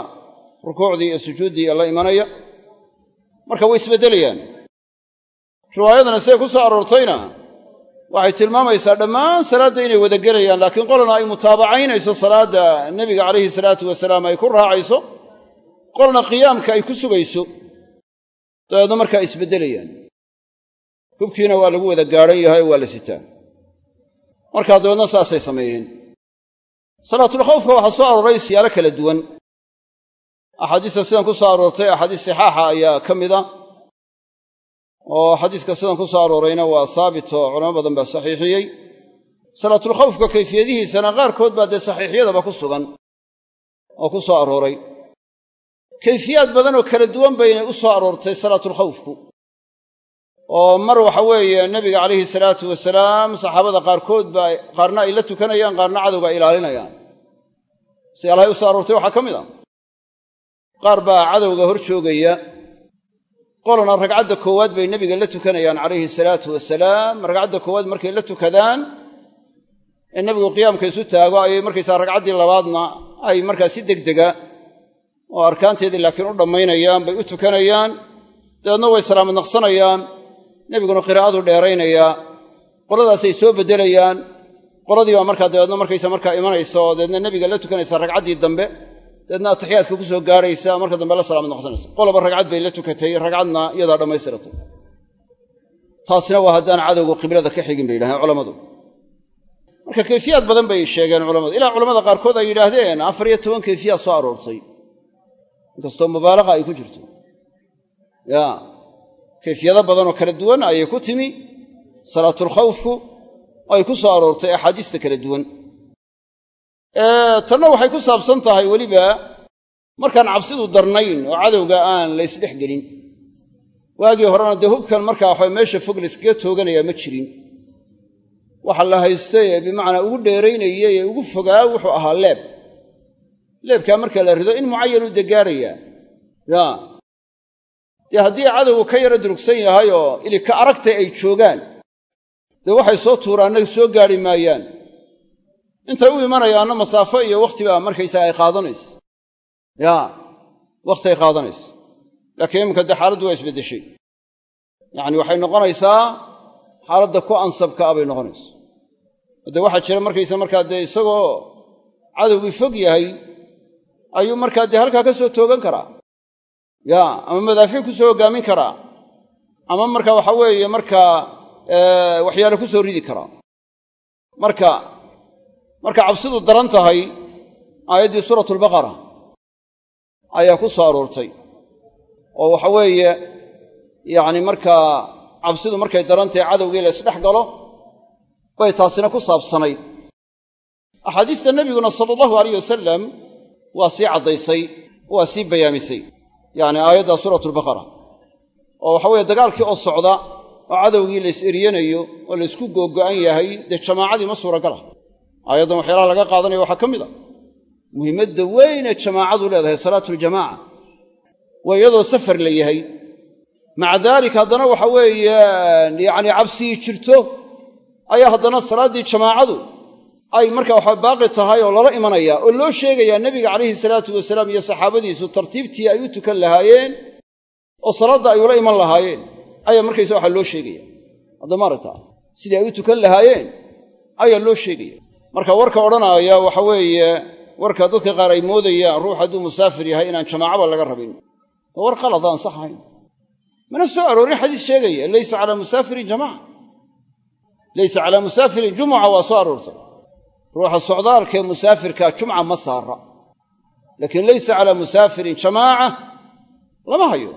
rukuucdii iyo sujuuddii la imanaya marka way isbeddelayaan riwaayadana siday ku soo aroortayna. Waxay tilmaamaysaa dhammaan salaadda inay wada gelayaan laakiin qolna ay mutaabacaynayso salaadda nebiga calayhi salaatu wasalaam ay ku raacayso qolna qiyaamka ay ku sugayso dabeedna markaa isbeddelayaan hubkiina waa lagu wada gaadhan yahay waa la sitaa. Markaa dabeedna saasay sameeyeen. Salaatulkhawfka waxaa soo arooray siyaalo kala duwan axaadiista sidan ku soo aroortay axaadiis sixaaxa ayaa ka mid a. Oo xadiiska sidan ku soo aroorayna waa saabit oo culamo badan baa saxiixiyey. Salaatulkhawfka kayfiyadihiisana qaarkood baa dee saxiixyadaba ku sugan oo ku soo arooray. Kayfiyaad badan oo kala duwan baynay u soo aroortay salaatulkhawfku oo mar waxa weeye nebiga calayhi salaatu wasalaam saxaabada qaarkood baa qaarna ay la tukanayaan qaarna cadowga ay ilaalinayaan. Siyaalahay u soo aroortay waxaa ka mid a qaar baa cadowga hor joogaya. Qolona ragcadda koowaad bay nebiga la tukanayaan calayhi salaatu wasalaam. Ragcadda koowaad markay la tukadaan ee nebigu qiyaamka isu taago ayay markaysaa ragcaddii labaadna ay markaa si degdega oo arkaanteedii laakiin u dhammaynayaan bay u tukanayaan. Dabeedna way salaamad naqsanayaan. Nebiguna qiraa'adu dheeraynayaa qoladaasay soo beddelayaan. Qoladii baa markaa dabeedna markaysa markaa imanaysa oo dabeedna nebiga la tukanaysa ragcaddii dambe dabeedna atixiyaadka ku soo gaaraysa marka dambe la salaamad naqsanaysa qoloba ragcad bay la tukatay ragcadna iyadaa dhammaystiratay taasina waa haddaan cadowgu qiblada ka xigin bay yidhahdeen culammadu marka kayfiyaad badan bay sheegeen culammadu ilaa culamada qaarkood ay yidhaahdeen afar iyo toban kayfiyaad soo aroortay. Inkastoo mubaalaqa ay ku jirto. Ya kayfiyado badanoo kala duwan ayay ku timi. Salaatulkhawfku ay ku soo aroortay axaadiista kala duwan tanna waxay ku saabsan tahay weliba markaan cabsidu darnayn oo cadowga aan la ysdhex gelin. Waagii horena dee hubkan markaa waxa meesha fog layskaga tooganayaa ma jirin. Waxa la haystay ee bimacnaa ugu dheeraynayay ee ugu fogaa wuxuu ahaa leeb. Leebkaa marka la rido in mucayanuu degaarayaa ya. Dee haddii cadowgu ka yara durugsan yahay oo ili ka aragtay ay joogaan dee waxay soo tuuraanna soo gaari maayaan intay u imanayaanna masaafo iyo wakhti baa markaysaga ay qaadanaysa. Ya wakhti ay qaadanaysa. Laakiin iminka dee xaaladdu waa isbeddeshay. Yacani waxay noqonaysaa xaaladda ku ansabka ah bay noqonaysa. Dee waxaa jira markaysa markaa dee isagoo cadowgii fog yahay ayuu markaa dee halkaa ka soo toogan karaa. Ya ama madaafiic ku soo hoggaamin karaa. Ama marka waxa weeye markaa waxyaale ku soo ridi karaa. Marka marka cabsidu daran tahay aayaddii suuratu albaqara ayaa ku soo aroortay. Oo waxa weeye yacni markaa cabsidu markay daran tahay cadowgii la isdhex galo bay taasina ku saabsanayd. Axaadiista nebiguna sala allahu alayh wasalam waa sii caddaysay waa sii bayaamisay yacni aayadda suuratu albaqara oo waxa weeye dagaalkii oo socda oo cadowgii la is eryanayo oo la ysku googo'an yahay dee jamaacadii ma suuragala aayaddan waxyaalaha laga qaadanaya waxaa ka mid a muhimmadda weynee jamaacadu leedahay salaatuljamaaca waa iyadoo safar la yahay. Maca daalika haddana waxa weeye yacni cabsigii jirto ayaa haddana salaaddii jamaacadu ay marka waxa baaqi tahay oo lala imanaya oo loo sheegayaa nebiga calayhi salaatu wasalaam iyo saxaabadiisu tartiibtii ay u tukan lahaayeen oo salaadda ay ula iman lahaayeen. Ayaa markaysa waxaa loo sheegaya haddama aragtaa sidii ay u tukan lahaayeen ayaa loo sheegaya marka warka odhanaaya waxa weeye warka dadka qaar ay moodayaan ruux hadduu musaafir yahay inaan jamaacaba laga rabin. Waa war qalad aan sax ahayn mana soo aroorin xadiis sheegaya laysa calaa musaafirin jamaca. Laysa calaa musaafirin jumuca waa soo aroortay. Ruuxa socdaalkaee musaafirkaa jumca ma saara. Laakiin laysa calaa musaafirin jamaaca lama hayo.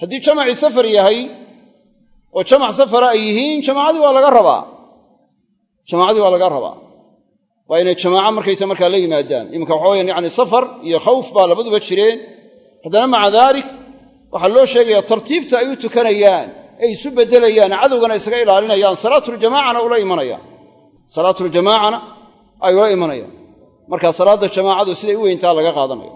Haddii jamacii safar yahay oo jamac safara ay yihiin jamaacadii waa laga rabaa jamaacadii waa laga rabaa. Waa inay jamaaco markaysa markaa la yimaadaan. Iminka waxa weyaan yani safar iyo khawf baa labaduba jireen. Haddana maca daalik waxaa loo sheegayaa tartiibta ay u tukanayaan ay isu beddelayaan cadowgana isaga ilaalinayaan. Salaatuljamaacana ula imanayaan. Salaatuljamaacana ay ula imanayaan. Marka salaadda jamaacadu siday u weyntaa laga qaadanayo.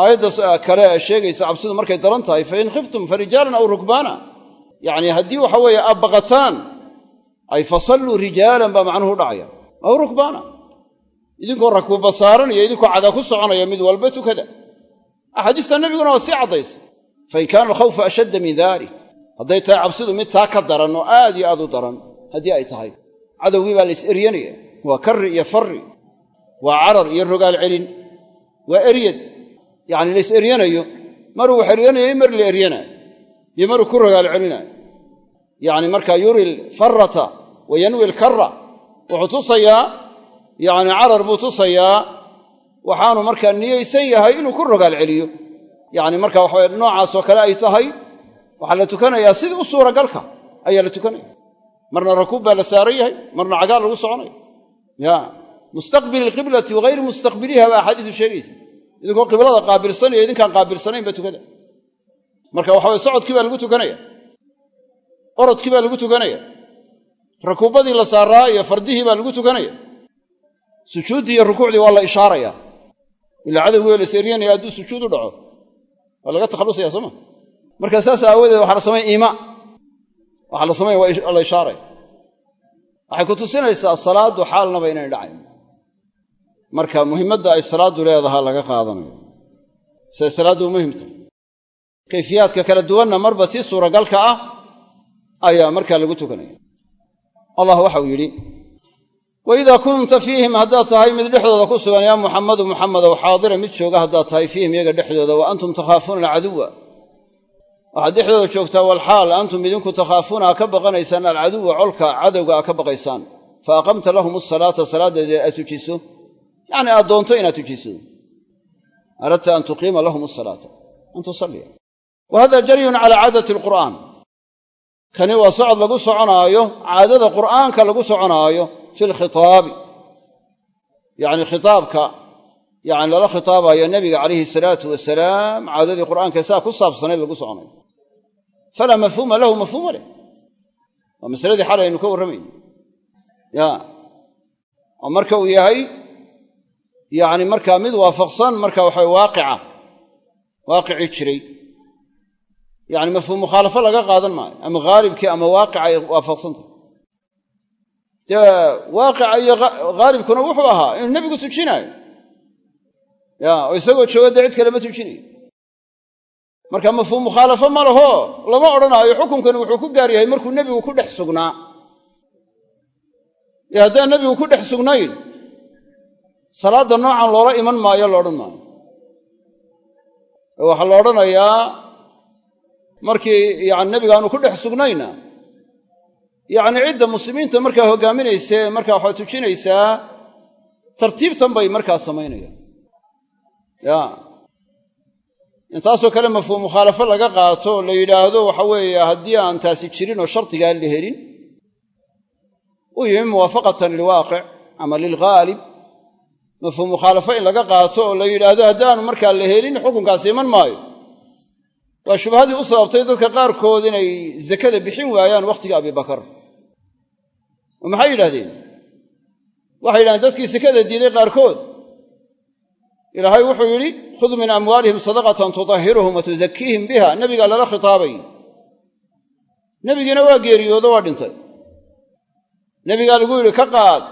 Aayadda kale ee sheegaysa cabsidu markay daran tahay fain khiftum fa rijaalan aw rukbaana. Yacnii haddii waxa weeye ay fasalluu rijaalan baa macnuhu dhacaya. Aw rukbaana? Idinkoo rakuuba saaran iyo idinkoo caga ku soconaya mid walba tukada. Axaadiista nebiguna waa sii caddaysa fain kaana alkhawfu ashadda min dalik hadday tahay cabsidu mid taa ka daran oo aad iyo aad u daran haddii ay tahay cadowgii baa la is eryanaya. Waa karri iyo farri. Waa carar iyo rogaal celin. Waa eryad. Yacni la is eryanayo maruu wax eryanayo mar la eryanaayo. Iyo maruu ku rogaal celinaayo yacni markaa yuri lfarrata wa yanwi lkarra wuxuu tusayaa yacni carar buu tusayaa waxaanu markaa niyaysan yahay inuu ku rogaal celiyo. Yacni marka waxaweye noocaasoo kale ay tahay waxaa la tukanayaa sidii u suuragalka ayaa la tukanaya. Marna rakuub baa la saaran yahay marna cagaar lagu soconaya. Ya mustaqbil ilqiblati wagayri mustaqbiliha baa axaadiisu sheegaysa. Idinkoo qiblada qaabilsanaya idinkaan qaabilsanayn ba tukada marka waxa weye socodkii baa lagu tukanaya. Orodkii baa lagu tukanaya rakuubadii la saaraa iyo fardihii baa lagu tukanaya. Sujuuddii iyo rukuucdii waa la ishaaraya ilaa cadowgii la seeryanaya hadduu sujuud u dhaco waa laga takhallusaya sooma marka saas aawadeed waxaa la samaya iimaa waxaa la samaya waa la ishaaraya waxay ku tusinaysaa salaaddu xaalnaba inay dhacayn marka muhimmadda ay salaaddu leedahaa laga qaadanayo. Siday salaaddu u kayfiyaadka kala duwanna marba tii suuragalka ah ayaa markaa lagu tukanaya allah waxau yidhi waidaa kunta fiihim haddaad tahay mid dhexdooda ku sugan yaa muxamadu muxamedow xaadira mid jooga haddaad tahay fiihim iyaga dhexdooda wa antum takhaafuuna alcaduwa. Waxaad dhexdooda joogtaa walxaal antum idinku takhaafuuna aa ka baqanaysaan alcaduwa colka cadowga aa ka baqaysaan. Fa aqamta lahum asalaata salaaddeeda aad tujiso. Yacni aad doonto inaad tujiso. Aradta an tuqiima lahum asalaata an tusalliya wa hada jaryun cala caadati alqur'aan kani waa socod lagu soconaayo caadada qur'aanka lagu soconaayo fi lkhitaabi yacni khitaabka yacni lala khitaabayo nebiga calayhi salaatu wasalaam caadadii qur'aanka saa ku saabsanayd lagu soconayo falaa mafhuuma lahu mafhuuma leh. Waa masaladii xalay aynu ka warramayno ya. Oo marka uu yahay yacni markaa mid waafaqsan marka waxa waaqica waaqicii jiray yacni mafhuum mukhaalafo laga qaadan maayo. Ama haalibkii ama waaqica ay waafaqsantahay dee waaqica iyo haalibkuna wuxuu ahaa inuu nebigu tujinaayo. Ya oo isagoo jooga dee cid kale ma tujinayo marka mafhuum mukhaalafo ma laho lama odhanaayo xukunkani wuxuu ku gaar yahay markuu nebigu ku dhex sugnaa. Ee haddaan nebigu ku dhex sugnayn salaadda noocan loola iman maayo la odhan maayo. Waxaa la markii yani nebigaanu ku dhex sugnayna. Yacni cidda muslimiinta markaa hoggaaminaysa markaa waxaa tujinaysaa tartiibtan bay markaa samaynayaan. Ya. Intaasoo kale mafhuum mukhaalafo laga qaato la yidhaahdo waxa weeye haddii aan taasi jirin oo shardigaa la helin u yimi muwaafaqatan lilwaaqic ama lilghaalib. Mafhuum mukhaalafo in laga qaato oo la yidhaahdo haddaanu markaa la helin xukunkaasi iman maayo waa shubhadii u sababtay dadka qaarkood inay zakada bixin waayaan wakhtiga abibakar oo maxay yidhahdeen waxay yidhahdeen dadkii sekada diiday qaarkood. Ilaahay wuxuu yidhi khud min amwaalihim sadaqatan tutahhiruhum wa tuzakiihim biha. Nebigaa lala khitaabay. Nebigiina waa geeriyoodo waa dhintay. Nebigaa lagu yidhi ka qaad.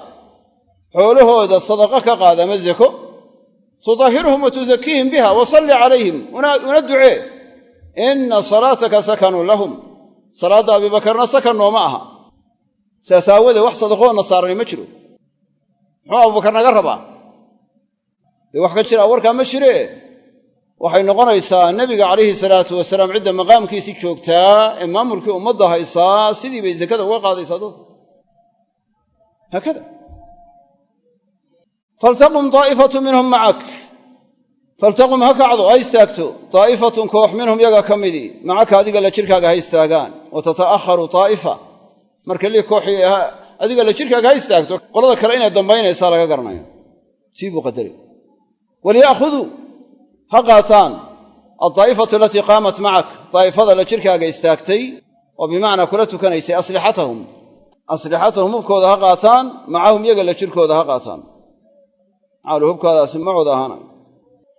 Xoolahooda sadaqa ka qaad ama zako. Tutahhiruhum wa tuzakiihim biha wa calayhim. Una ducee inna salaataka sakanun lahum. Salaadda abibakarna sakan nooma aha. Sidaas aawoodee wax sadaqoonna saarani ma jiro. Muxuu abubakar naga rabaa? Dee wax ka jira warkaa ma jiree waxay noqonaysaa nebiga calayhi salaatu wasalaam cidda maqaamkiisii joogtaa ee maamulkii ummadda haysaa sidii bay zakada uga qaadaysaa dadka haakada faltaqum daa'ifatu minhum macak faltaqum ha kacdo ha istaagto. Daa'ifatun koox minhum yaga ka midii macaka adiga la jirkaaga ha istaagaan. Wa tata'aharu daa'ifa marka lii kooxii adiga la jirkaaga ha istaagto qolada kale inay dambaynaysaa laga garanayo. Sii buu qadari. Waliya'khuduu ha qaataan. Aldaa'ifatu alatii qaamat macak daa'ifada la jirkaaga istaagtay oo bimacnaa kula tukanaysay aslixatahum aslixatahum hubkooda ha qaataan macahum yaga la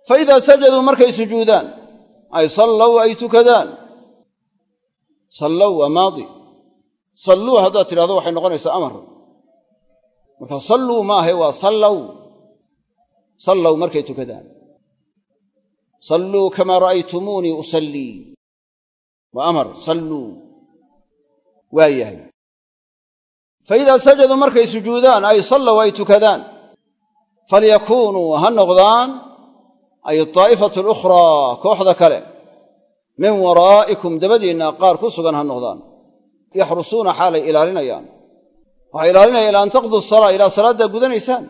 fa idaa sajaduu markay sujuudaan ay sallow ay tukadaan. Sallow waa maadi. Salluu haddaad tidhahdo waxay noqonaysaa amar. Marka salluu maahe waa sallow sallow markay tukadaan. Salluu kamaa ra'aytumuunii usallii. Waa amar salluu waa yahay. Fa sajaduu markay sujuudaan ay sallow ay tukadaan. Falyakuunuu ha noqdaan ay daa'ifatu alukhraa kooxda kale. Min waraa'ikum dabadiinna qaar ku sugan ha noqdaan. Yaxrusuuna xaalay ilaalinayaan. Waxay ilaalinayaan ila an taqduu salaa ilaa salaaddaa gudanaysaan.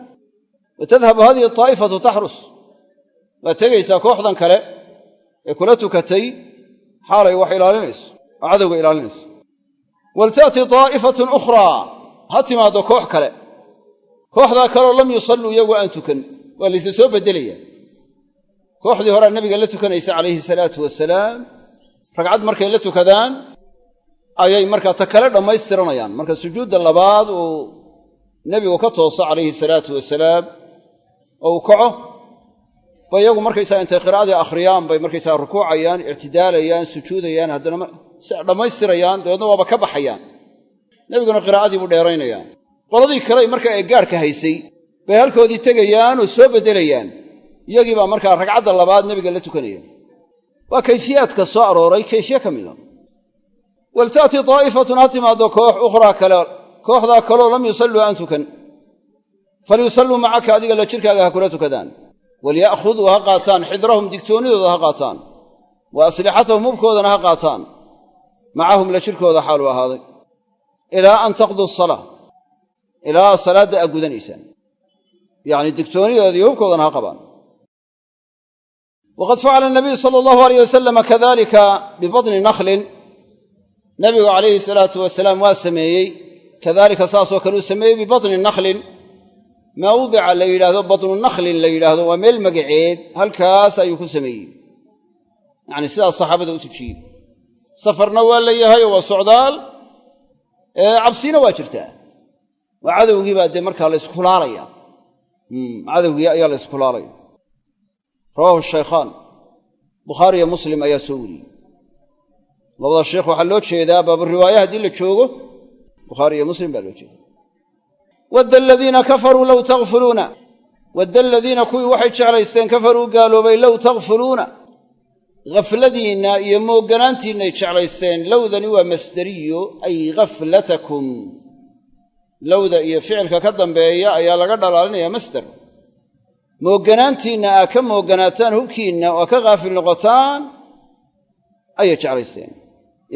Wa tadhabu hadihi daa'ifatu taxrus. Waad tegaysaa kooxdan kale ee kula tukatay xaalay wax ilaalinayso oo cadowga ilaalinayso. Walta'ti daa'ifatun ukhraa ha timaaddo koox kale. Kooxdaa kaleo lam yusalluu iyagu aan tukan waa layse soo beddelaya kooxdii horea nabiga la tukanaysa calayhi salaatu wasalaam ragcad markay la tukadaan ayay markaa ta kale dhammaystiranayaan. Marka sujuudda labaad uu nebigu ka tooso calayhi salaatu wasalaam oo uu kaco bay iyagu markaysaa intay qiraa'adii akhriyaan bay markaysaa rukuucayaan ictidaalayaan sujuudayaan haddana dhammaystirayaan dabeedna waaba ka baxayaan. Nebiguna qiraa'adii buu dheeraynayaan. Qoladii kale marka ay gaarhka haysay bay halkoodii tegayaan oo soo beddelayaan iyagii baa markaa ragcadda labaad nebiga la tukanaya waa kayfiyaadka soo arooray kayfiye ka mida walta'ti daa'ifatun ha timaaddo koox ukhraa kale kooxdaa kaloo lam yusalluu aan tukan. Falyusalluu macaka adiga la jirkaaga ha kula tukadaan. Walya'khuduu ha qaataan. Xidrahum digtoonnidooda ha qaataan. Wa aslixatahum hubkoodana ha qaataan. Macahum la jirkooda xaaluu ahaaday. Ilaa an taqduu salaa ilaa salaadda aa gudanaysaan. Yacni digtoonnidooda iyo hubkoodana ha qabaan waqad facala nabiyu sala allahu alayh wasalama kadalika bibadni nakhlin nabigu calayhi salaatu wasalaam waa sameeyey kadalika saasoo kale uu sameeyey bibadni nakhlin mawdica la yidhaahdo badnu nakhlin la yidhaahdo waa meel magaceed halkaas ayuu ku sameeyey yacni sidaas saxaabada u tujiyey safarna waa la yahay oo waa socdaal cabsina waa jirtaa waa cadowgii dee markaa rawahu shaykhaan bukhaari iyo muslim ayaa soo wariyey. Labada sheekh waxaa loo jeedaa baaburiwaaye haddii la joogo bukhaari iyo muslim baa loo jeeda wadda aladiina kafaruu low takfuluuna wadda aladiina kuwii waxay jeclaysteen kafaruu gaaloobay low takfuluuna khafladiinna iyo moogganaantiinnay jeclaysteen lowdani waa masderiyo ay khaflatakum lowda iyo ficilka ka dambeeya ayaa laga dhalaalinayaa masder moogganaantiinna aa ka moogganaataan hubkiinna oo ka haafil noqotaan ayay jeclaysteen.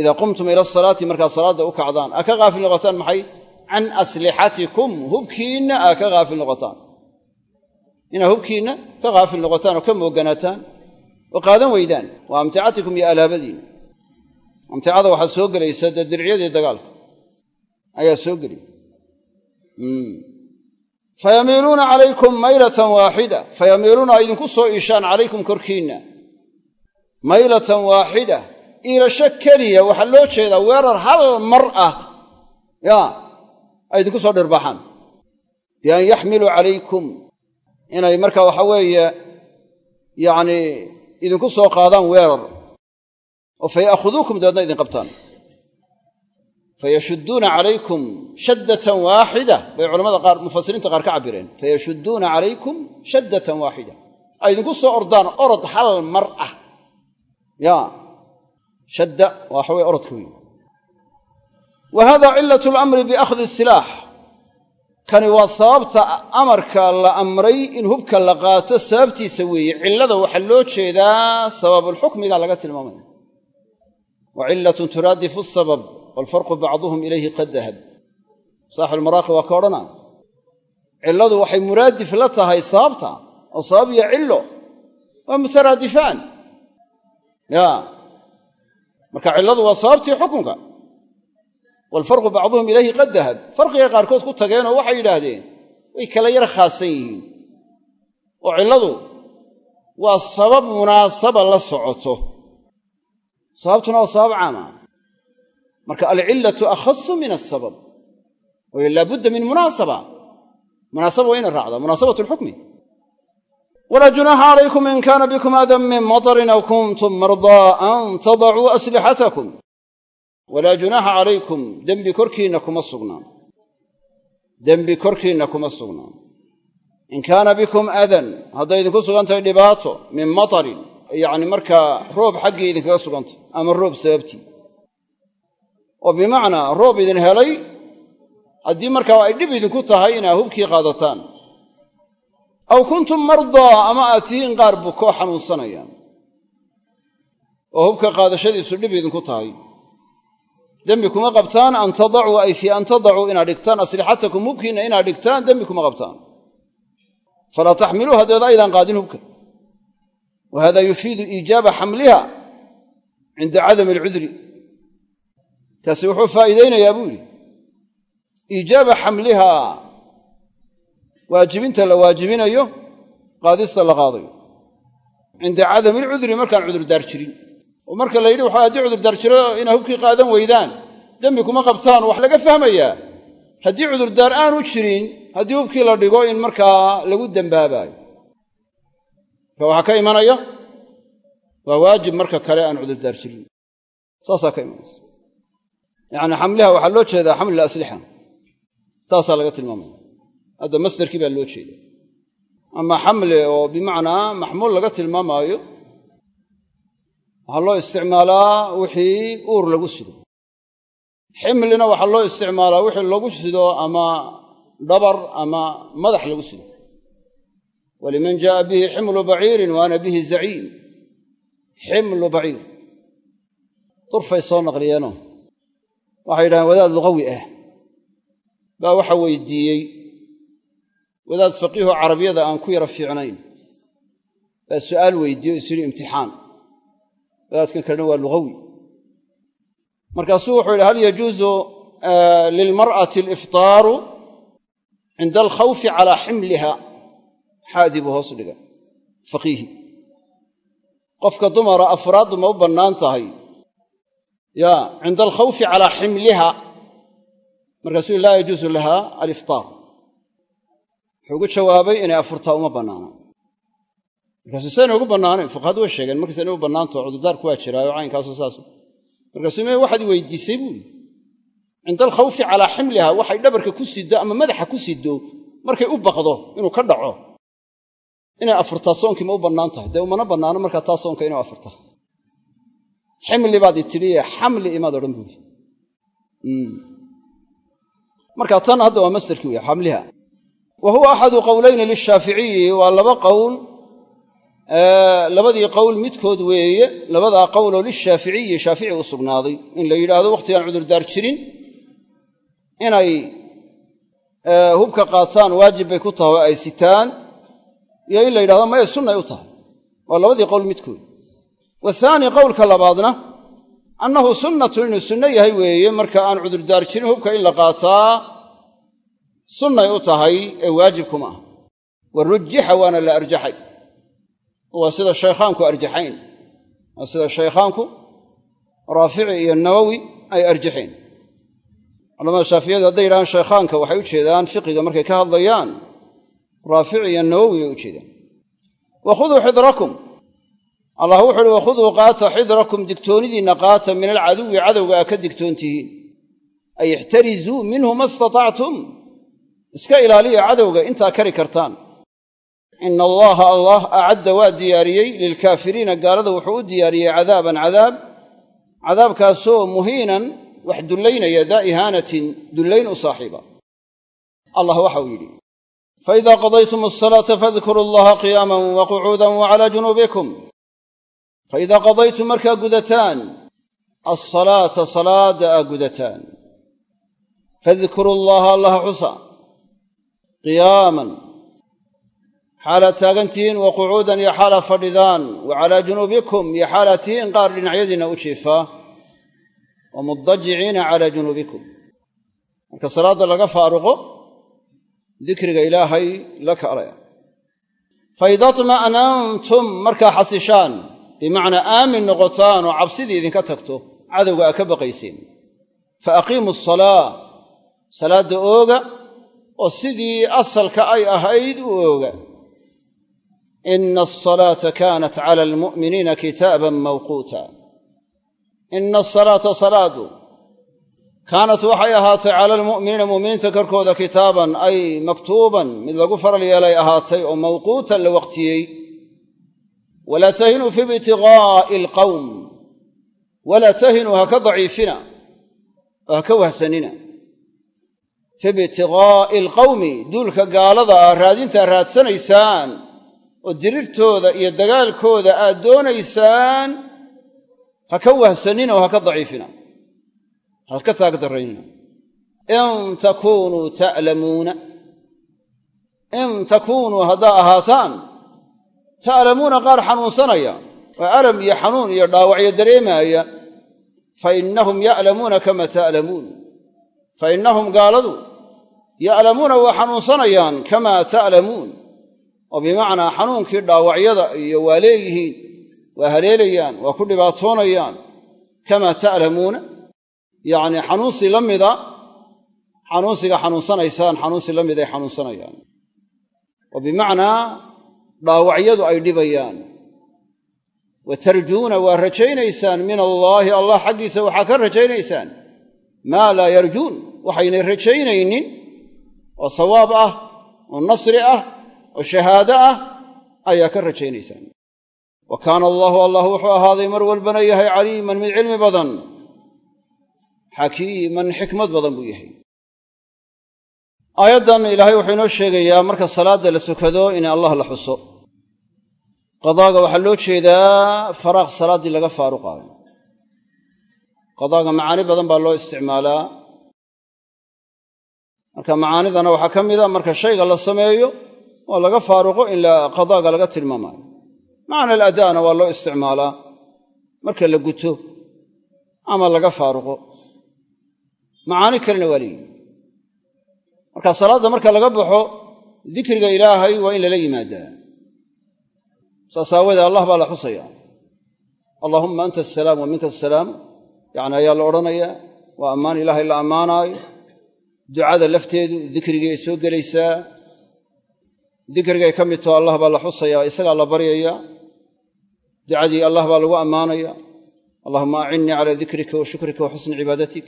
Idaa qumtum ila asalaati markaad salaadda u kacdaan aa ka haafil noqotaan maxay? Can aslixatikum hubkiinna aa ka haafil noqotaan. Inaa hubkiinna ka haafil noqotaan oo ka moogganaataan oo qaadan weydaan. Waa amticatikum iyo alaabadiinna. Amticada waxaa soo gelaysa dee fayamiiluuna calaykum maylatan waaxida fayamiiluuna ay idinku soo iishaan calaykum korkiinna. maylatan waaxida iilasho keliya waxaa loo jeedaa weerar hal mar ah. Ya. Ay idinku soo dhirbaaxaan bi an yaxmiluu calaykum. Inay marka waxa weeye yacni idinku soo qaadaan weerar. Oo fa ya'khuduukum idin qabtaan fayashudduuna calaykum shaddatan waaxida. Bay culamada qaar mufasiriinta qaar ka cabbireen. Fayashudduuna calaykum shaddatan waaxida. Ay idinku soo ordaan orod hal mar ah. Ya. Shadda waxa weye orodka weyn. Wa hada cilat alamri biakhdi silaax kani waa sababta amarka la amray in hubka la qaato. Sababtiisa weeye cillada waxaa loo jeedaa sababulxukmiga laga tilmaamaya wa cilatun turaadifu sabab walfarqu bacduhum ilayhi qad dahab saaxibulmaraaqi waa ka odhanaa cilladu waxay muraadif la tahay sababta oo sabab iyo cillo waa mutaraadifaan ya marka cilladu waa sababtii xukunka walfarqu bacduhum ilayhi qad dahab farqigay qaarkood ku tageenoo waxay yidhaahdeen way kala yar khaasan yihiin oo cilladu waa sabab munaasaba la socoto sababtuna waa sabab caama marka alcillatu akhasu min asabab wayo laabudda min munaasaba munaasaba waa ina raacdaa munaasabat lxukmi. Walaa junaaxa calaykum in kaana bikum adan min matarin aw kuntum mardaa an tadacuu aslixatakum walaa junaaxa calaykum dembi korkiinna kuma sugnaan. Dembi korkiinna kuma sugnaan. In kaana bikum adan hadday idinku sugan tahay dhibaato min matarin yacni markaa roob xaggii idinkaga sugantay ama roob sababtii oo bimacnaa roob idin helay haddii markaa ay dhib idinku tahay inaa hubkii qaadataan. Aw kuntum mardaa ama aad tihiin qaar bukoo xanuunsanayaan oo hubka qaadashadiisu dhib idinku tahay. Dembi kuma qabtaan an tadacuu ay fii an tadacuu inaad dhigtaan aslixatakum hubkiinna inaad dhigtaan dembi kuma qabtaan. Falaa taxmiluu haddeed aydaan qaadin hubka. Wa yufiidu iijaaba xamliha cinda cadami alcudri taasi wuxuu faa'iidaynayaa buu yidhi. Iijaaba xamlihaa waajibinta la waajibinayo qaadista la qaadayo. Cinda cadami alcudri markaan cudurdaar jirin. Oo marka la yidhi waxa haddii cudurdaar jiro inaa hubkii qaadan weydaan. Dembi kuma qabtaan wax laga fahmayaa haddii cudurdaar aanu jirin haddii hubkii la dhigo in markaa lagu dembaabaayo marka waxaa ka imanaya? Waa waajib marka kale aan cudurdaar jirin. Saasaa ka imanaysa yacni xamliha waxaa loo jeedaa xamli aslixa. Taasaa laga tilmaamaya hadda masdarkii baa loo jeeda ama xamli oo bimacnaa maxmuul laga tilmaamaayo waxaa loo isticmaalaa wixii uur lagu sido ximlina waxaa loo isticmaalaa wixii lagu sido ama dhabar ama madax lagu sido waliman jaaa bihi ximlu baciirin wa ana bihi zaciim. Ximlu baciir. Durfay soo naqliyeeno waxay yidhahdeen wadaad luqawi ah baa waxa weydiiyey wadaad faqiiho carabiyada aan ku yara fiicnayn. Baa su'aal weydiiye o is yidhi imtixaan. Wadaadkan kalena waa lugawi. Markaasuu wuxuu yidhi hal yajuusu lilmar'ati aliftaaru cinda alkhawfi calaa ximliha? Xaadii buu hoos dhiga? Faqiihi. Qofka dumara afraaddu ma u bannaan tahay ya cinda alkhawfi calaa ximliha markaasuu laa yajuusu laha aliftaar wuxuu ugu jawaabay inay afurtaa uma bannaana markaasuu sayna ugu bannaanayn fuqahadu way sheegeen markaysa u bannaanto cudurdaarku waa jiraayo caynkaaso saas markaasuu me waxaad weydiisay buuli cinda alkhawfi calaa ximliha waxay dhabarka ku sido ama madaxa ku sido markay u baqdo inuu ka dhaco inay afurtaa soonkii ma u bannaan tahay dee umana bannaano markaa taa soonka inuu afurtaa ximli baad i xamli imaad odhan buuli marka tan hadda waa wey xamliha. Wa huwa axadu qowlayni lishaaficiyi waa laba qowl labadii qowl midkood weeye labadaa qowloo lishaaficiyi shaafici u sugnaaday. In la yidhaahdo wakhtigaan cudurdaar jirin inay hubka qaataan waajib bay ku tahay oo ay sitaan iyo in la yidhahdo maya sunnay u tahay. Waa labadii qowl midkood wathaani qowlka labaadna annahu sunnatun inuu sunno yahay weeye marka aan cudurdaar jirin hubka in la qaataa sunnay u tahay ee waajib kuma aha. Wa rujixa waana la arjaxay. Waa sida shaykhaanku arjaxayn waa sida shaykhaanku raafici iyo nawowi ay arjaxeen. Culamada shaafiyadu hadday yidhahaan shaykhaanka waxay u jeedaan fiqiga markay ka hadlayaan raafici iyo nawowi bay u jeedaan. Wakhuduu xidrakum allah wuxu uhi wakhuduu qaata xidrakum digtoonidiinna qaata min alcaduwi cadowga aa ka digtoon tihiin ay ixtarizuu minhu ma istatactum? Iska ilaaliya cadowga intaa kari kartaan. Ina allaha allah acadda waa diyaariyey lilkaafiriina gaalada wuxuu u diyaariyey cadaaban cadaab. Cadaabkaasoo muhiinan wax dullaynaya daa ihaanatin dullayn u saaxiiba. Allah waxau yidhi faidaa qadaytum asalaata fadkuru allaha qiyaaman wa qucuudan wa faidaa qadaytum markaa gudataan alsalaata salaada aa gudataan fadkuru allaha allaha xusa qiyaaman xaalaad taagantihiin wa qucuudan iyo xaalaad fadhidaan wa calaa junuubikum iyo xaalaad tihiin qaar dhinacyadiinna u jiifaa wa mudajiciina calaa junuubikum marka salaadda laga faaruqo dikriga ilaahay la kaalaya fa ida tma'nantum markaa xasishaan bimacnaa aamin noqotaan oo cabsidii idinka tagto cadowga aa ka baqayseen fa aqiimu asalaa salaadda ooga oo sidii asalka ay ahayd u ooga. Ina asalaata kaanat cala almu'miniina kitaaban mawquuta. Ina asalaata salaadu kaanat waxay ahaatay cala almu'miniina mu'miniinta korkooda kitaaban ay maktuuban mid lagu faral yeelay ahaatay oo mawquutan la waqtiyey walaa tahinuu fi ibtiqaa'i alqawm walaa tahinuu ha ka daciifina oo ha ka wahsanina fi ibtiqaa'i alqawmi duulka gaalada ah raadintaa raadsanaysaan oo dirirtooda iyo dagaalkooda aad doonaysaan ha ka wahsanina oo ha ka daciifina haad ka taag daraynina in takuunuu ta'lamuuna in takuunuu haddaa ahaataan ta'lamuuna qaar xanuunsanaya oo alam iyo xanuun iyo dhaawacyo dareemaaya fa innahum ya'lamuuna kama ta'lamuun. Fa innahum gaaladu ya'lamuuna waa xanuunsanayaan kamaa ta'lamuun. Oo bimacnaa xanuunkii dhaawacyada iyo waa leeyihiin waa haleelayaan waa ku dhibaatoonayaan kamaa ta'lamuuna. Yacnii xanuunsi la mida xanuunsiga xanuunsanaysaan xanuunsi la mid ay xanuunsanayaan. Oo bimacnaa dhaawacyadu ay dhibayaan. Wa tarjuuna waa rajaynaysaan min allaahi. Allah xaggiisa waxaa ka rajaynaysaan. Maa laa yarjuun waxaynay rajaynaynin oo sawaab ah oo nasri ah oo shahaado ah ayaa ka rajaynaysaan. Wa kaana allaahu allah wuxuu ahaaday mar walbana yahay caliiman mid cilmi badan xakiiman xikmad badan buu yahay aayaddan ilaahay wuxuu inoo sheegayaa marka salaadda la tukado in allah la xuso. Qadaaga waxaa loo jeedaa faraaq salaaddii laga faaruqaayo qadaaga macaani badan baa loo isticmaalaa. Marka macaanidana waxaa ka mida marka shayga la sameeyo oo laga faaruqo in qadaaga laga tilmaamaayo. Macna aladaana waa loo isticmaalaa. Marka la guto ama laga faaruqo. Macaani kalena waa leeyihi marka salaadda marka laga baxo dikriga ilaahay waa in lala yimaadaa saas aawadee allah baa la xusaya. Allaahumma anta asalaam wa minka asalaam yacni ayaa la odhanayaa waa ammaan ilaahay la ammaanaayo ducada lafteedu dikrigay soo gelaysaa. Dikrigay ka mid taho allah baa la xusayaa isagaa la baryayaa ducadii allah baa lagu ammaanaya. Allahuma acinnii calaa dikrika wa shukrika wa xusni cibaadatik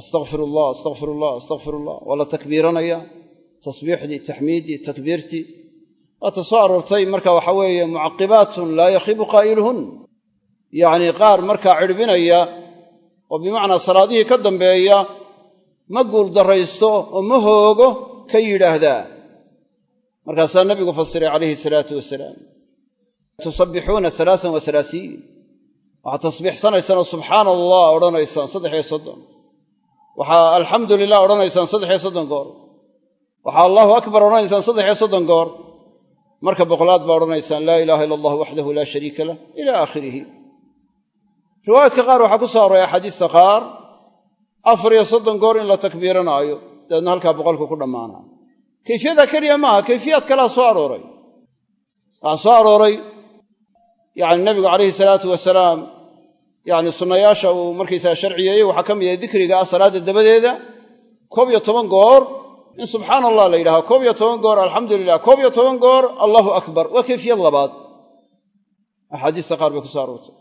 astaqfir allah astaqfir allah astaqfir allah waa la takbiiranaya tasbiixdii taxmiiddii takbiirtii waata soo aroortay marka waxa weeye mucaqibaatun laa yakhibu qaa'iluhun. Yacnii qaar markaa cidhbinaya oo bimacnaa salaadihii ka dambeeya ma guuldarraysto oo ma hoogo ka yidhaahdaa. Markaasaa nabigu fasiray calayhi salaatu wasalaam tusabbixuuna alaaan wa alaaiin waxaad tasbiixsanaysaanoo subxaana allah odhanaysaan soddon waxaa alxamdu lilah odhanaysaan saddexiyo soddon goor. Waxaa allahu akbar odhanaysaan saddexiyo soddon goor. Marka boqolaad baa odhanaysaan laa ilaaha ila allah waxdahu laa shariika lah ila aakhirihi. Riwaayaadka qaar waxaa ku soo arooray axaadiista qaar. Afar iyo soddon goor in la takbiiranaayo dabeedna halkaa boqolka ku dhammaanaa kayfiyada keliya maaha kayfiyaad kalea soo arooray. Waxaa soo arooray yacni nabigu calayhi salaatu wasalaam yacni sunnayaasha uu markaysaga sharciyeeyey waxaa ka mid ah salaadda dabadeeda. Koob iyo toban goor in subxaana allah la yidhaha koob iyo toban goor alxamdu lilah koob iyo toban goor allahu akbar. Waa kayfiyad labaad. Axaadiista qaar bay ku soo aroortay.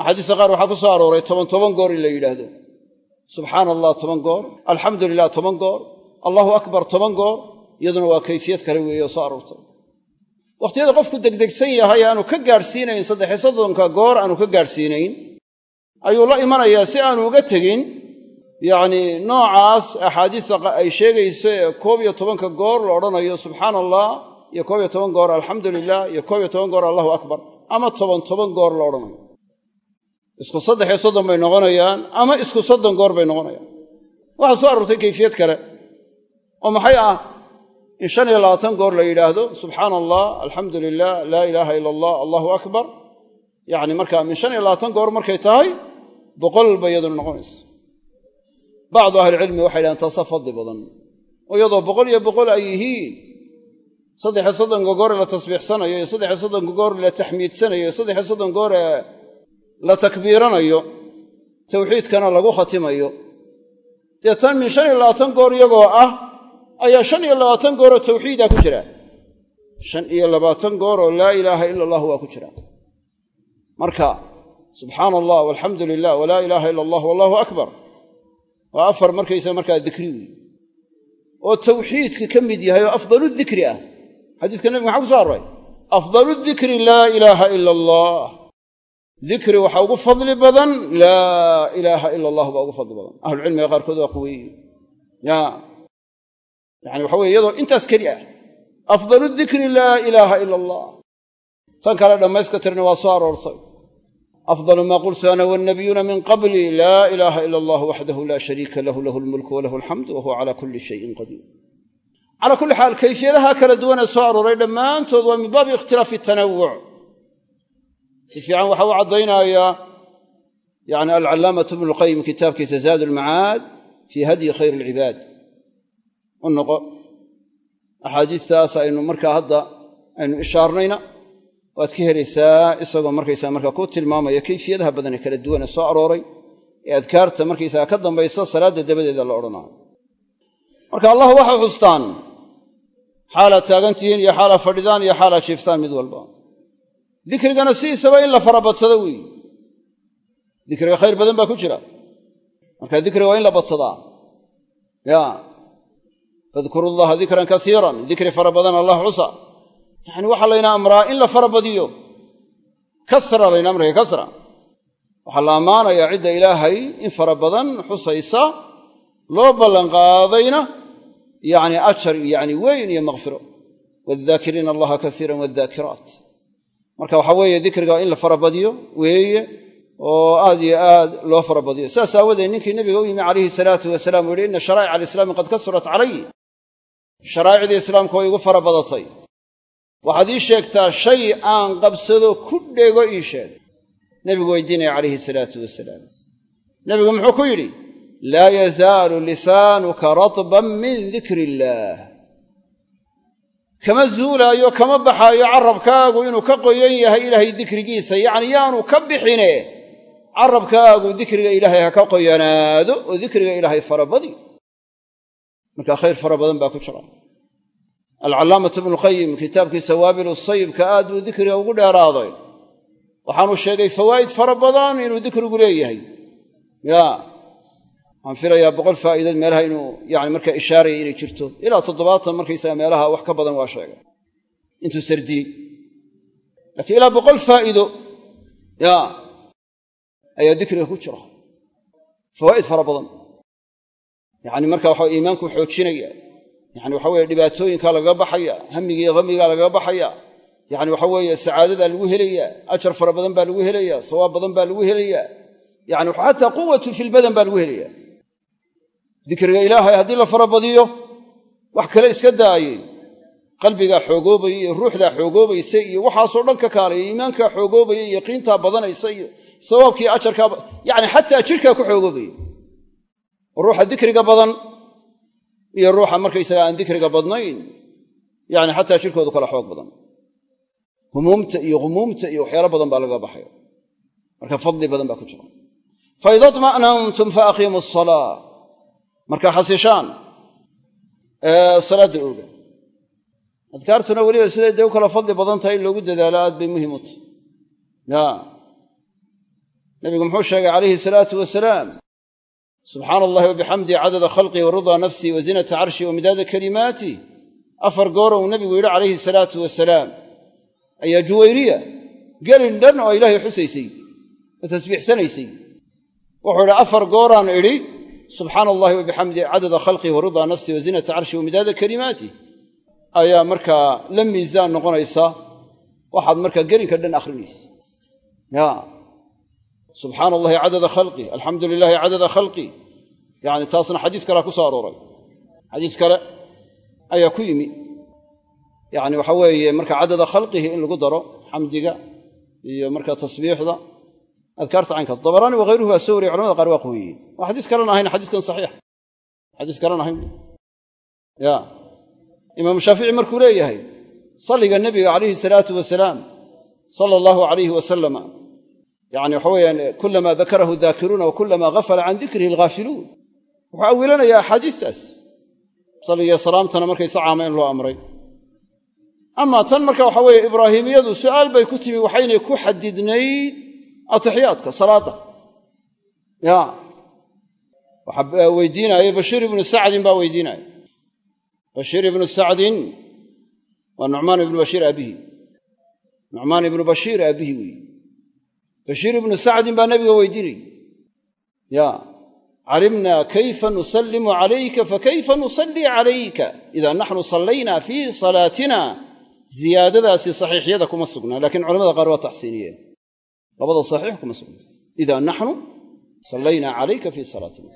Axaadiista qaar waxaa ku soo arooray toban toban goor in la yidhaahdo. Subxaana allah toban goor alxamdu lilah toban goor allahu akbar toban goor iyaduna waa kayfiyad kale weeye oo soo aroortay wakhtiyada qofku degdegsan yahay aanu ka gaadhsiinayn saddexiy soddonka goor aanu ka gaadhsiinayn ayuu la imanayaa si aanu uga tegin. Yacnii noocaas axaadiista ay sheegayso ee koob iyo tobanka goor la odhanayo subxaana allah iyo koob iyo toban goor alxamdu lilah iyo koob iyo toban goor allahu akbar ama toban toban goor la odhanayo. Isku saddexiyo soddon bay noqonayaan ama isku soddon goor bay noqonayaan. Waxaa soo aroortay kayfiyad kale oo maxay ah in shan iyo labaatan goor la yidhaahdo subxaana allah alxamdu lilah laa ilaaha ila allah allahu akbar. Yacni markaa min shan iyo labaatan goor markay tahay boqol bay noqonaysa. Bacdu ahlicilmi waxay yidhahdeen taasa fadli badan. Oo iyadoo boqol iyo boqol ay yihiin saddexiyo soddonka goor ee la tasbiixsanayo iyo saddexiyo soddonka goor la taxmiidsanayo iyo saddexiyo soddon goor ee la takbiiranayo tawxiidkana lagu khatimayo. Deetan min shan iyo labaatan goor iyagoo ah ayaa shan iyo labaatan gooroo tawxiida ku jira. Shan iyo labaatan gooroo laa ilaaha ila allah waa ku jira. Marka subxaana allah walxamdu lilah walaa ilaaha ila allah wallahu akbar. Waa afar markaysa markaa dikri wey oo tawxiidka ka mid yahay oo afdalu dikri ah. Xadiiska nebiga maxaa ku so array afdalu dikri laa ilaaha ila allah dikri waxaa ugu fadli badan laa ilaaha ila allah baa ugu fadli badan. Ahlucilmiga qaarkood waa quweeye yani waxa weye iyadoo intaas keli ah afdalu dikri laa ilaaha ila allah. Tan kale dhammayska tirna waa soo aroortay. Afdalu maa qultu ana wannabiyuuna min qabli laa ilaaha ila allah waxdahu laa shariika lahu lahu lmulku walahu alxamdu wa huwa cala kulli shayin qadiir calaa kulli xaal kayfiyadaha kala duwanee soo arooray dhammaantood waa min baabi ikhtilaafi tanawuc si fiican waxa u caddaynayaa yacni alcallaamatu bnu lqayim kitaabkiisa zaad ulmacaad fii hadyi khayr u noqo. Axaadiistaas aynu markaa hadda aynu ishaarnayna. Waad ka helaysaa isagoo markaysaa markaa ku tilmaamaya kayfiyadaha badan ee kala duwan ee soo arooray. Ee adkaarta markaysaga ka dambaysa salaadda dabadeeda la odhanaayo marka allah waxay xustaan. Xaalaad taagantihiin iyo xaalaad fadhidaan iyo xaalaad jiiftaan mid walba. Dikrigana sidiisaba in la farabadsado weeye dikriga khayr badan baa ku jira. Marka dikriga waa in la badsadaa. Ya fadkuru llaha dikran kasiiran dikri fara badan allah xusa yacani waxaa layna amraa in la farabadiyo. Kasra layna amraya kasra. Waxaa la ammaanayaa cidda ilaahay in fara badan xusaysa loo ballanqaadayna yacni ajar yacni weyn iyo makfiro waaddaakiriina allaha kasiiran waaddaakiraat marka waxaa weeye dikriga in la farabadiyo weeye oo aad iyo aad loo farabadiyo. Saas aawadeed ninkii nebiga u yimi calayhi salaatu wasalaam yihi ina sharaa'ic alislaami qad kasurat calay sharaa'icdii islaamka way igu fara badatay. Waxaad ii sheegtaa shay aan qabsado ku dhego ii sheeg. Nebigu weydiinaya calayhi salaatu wasalaam. Nebigu muxuu ku yidhi laa yazaalu lisaanuka ratban min dikri illaah kama zuulaayo kama baxaayo carabkaagu inuu ka qoyan yahay ilaahay dikrigiisa yacni yaanu ka bixine carabkaagu dikriga ilaahay ha ka qoyanaado oo dikriga ilaahay farabadi marka khayr fara badan baa ku jira. Alcallaamatu ibnuqayim kitaabkiisa waabilu sayibka aad buu dikriga ugu dheeraaday. Waxaanu sheegay fawaa'id fara badan inuu dikrigu leeyahay. Ya waxaan filayaa boqol faa'iidood meelaha inuu yani markaa ishaaraya inay jirto. Ilaa toddobaatan markaysaga meelaha wax ka badan waa sheegay. Intuu sardiyey laakiin ilaa boqol faa'iido ya ayaa dikriga ku jira. Fawaa'id fara badan yacni marka waxa iimaanku xoojinaya. Yani waxa weye dhibaatooyinkaa lagaga baxaya hamigiiyo hamigaa lagaga baxaya. Yani waxa weeye sacaadadaa lagu helaya ajar fara badan baa lagu helaya sawaab badan baa lagu helaya yani xataa quwatu filbadan baa lagu helaya dikriga ilaahay haddii la farabadiyo wax kale iska daayey qalbigaa xoogoobaya iyo ruuxdaa xoogoobaysa iyo waxaasoo dhan ka kaalaya iimaankaa xoogoobaya yaqiintaa badanaysa iyo sawaabkii ajarkaa yani xataa jidhkaa ku xoogoobaya ruuxa dikriga badan iyo ruuxa markaysaga aan dikriga badnayn yani xataa jidhkoodu kala xoog badan. Humuumta iyo humuumta iyo waxyaalo badan baa laga baxaya. Marka fadli badan baa ku jira. Faida طma'nantum faaqiimu asalaa markaa xasishaan salaadda ooga adkaartuna weliba siday dee u kala fadli badan tahay in loogu dadaalo aad bay muhiim u tahy ya nabigu muxuu sheegay calayhi salaatu wasalaam subxaana allahi wabixamdih cadada khalqih wa ridaa nafsih wa zinata carshih wa midaada kalimaatih afar goora uu nabigu yidhi calayhi salaatu wasalaam ayaa juwayriya gelin dhan oo ilaahay xusaysay oo tasbiixsanaysay. Wuxuu idhi afar gooraan idhi subxaana allahi wabixamdih cadada khalqih wa ridaa nafsih wa zinata carshih wa midaada kalimaatih ayaa markaa la miisaan noqonaysa waxaad markaa gelinka dhan akhrinaysa subxaana allahi cadada khalqih alxamdu lilaahi cadada khalqih yani taasna xadiis kalea ku soo arooray. Xadiis kale ayaa ku yimi. Yani waxa weeye marka cadada khalqihi in lagu daro xamdiga iyo marka tasbiixda adkaarta caynkaas. Dabaraani wakayruhu baa soo wariyey culamada qaar waa qaweeyeen waa xadiis kalena ahayn xadiiskan saxiix. Xadiis kalena ahayn. Ya. Imaamu shaafici markuu leeyahay salliga nebiga calayhi salaatu wasalaam sala allahu alayhi yani waxa weyaan kulama dakarahu daakiruuna wa kulama gafala can dikrihi alghaafiluun wuxuu awilanayaa axaadiistaas. Salligiyo salaamtana markaysa caama in loo amray. Amaa tan marka waxa weeye ibraahimiyadu su'aal bay ku timi waxaynay ku xadidnayd atixiyaadka salaadda. Ya. Waxaa weydiinaya bashiir ibnu sacdin baa weydiinaya bashiir ibnu sacdin waa nucmaan ibnu bashiir aabihi nucmaan ibnu bashiir aabihi weeye bashiir ibnu sacdin baa nabiga weydiinayy ya calimna kayfa nusallimu calayka fakayfa nusallii calayka? Ida naxnu sallayna fii salaatina. Ziyaadadaasi saxiixyada kuma sugnaa lakiin culamada qaar waa taxsiiniyeen. Labada saxiix kuma sugna. Ida naxnu sallayna calayka fii salaatina.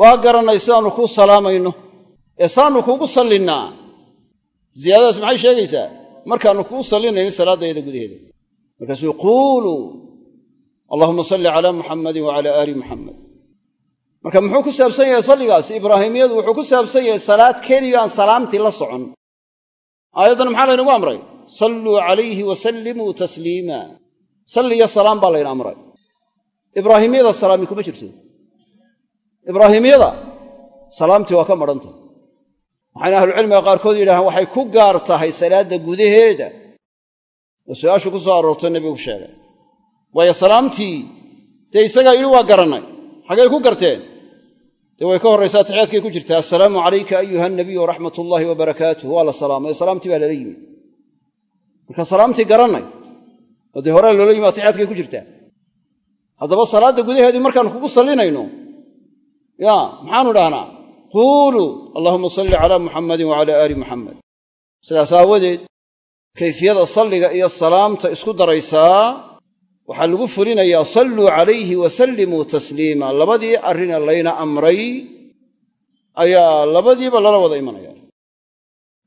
Waa garannay sidaannu kuu salaamayno ee saannu kuugu sallinnaa. Ziyaadadaas maxay sheegaysaa? Markaannu kuu sallinayno salaaddayada gudaheeda markaasuu quuluu allahuma salli calaa muxamadin wacala aali muxamed marka muxuu ku saabsan yahay salligaas? Ibraahimiyadu wuxuu ku saabsan yahay salaad keliya aan salaamtii la socon. Aayaddan maxaa laynagu amray? Salluu calayhi wasallimuu tasliima. Salli iyo salaam baa layna amray. Ibraahimiyada salaami kuma jirto. Ibraahimiyada salaamtii waa ka madhanta waxayna ahlucilmiga qaarkood yidhahaan waxay ku gaar tahay salaadda gudaheeda oo su'aashu ku soo aroorto nebigu sheegay. Waayo salaamtii dee isagaa yidhi waa garannay xaggay ku garteen? Dee way ka horraysaa taxiyaadkay ku jirtaa assalaamu calayka ayuha nabiyu waraxmat ullaahi wabarakaatuh waa la salaamay. Salaamtii baa lala yimi. Marka salaamtii garannay oo dee horaa loola yimi atixiyaadkay ku jirtaa. Haddaba salaadda gudaheedii markaan kugu sallinayno ya maxaanu dhahnaa quuluu allahuma salli calaa muxamadin wacala aali muxamed sidaas aawadeed kayfiyada salliga iyo salaamta isku daraysaa waxaa lagu fulinayaa salluu calayhi wasallimuu tasliima. Labadii arrine layna amray ayaa labadiiba lala wada imanaya.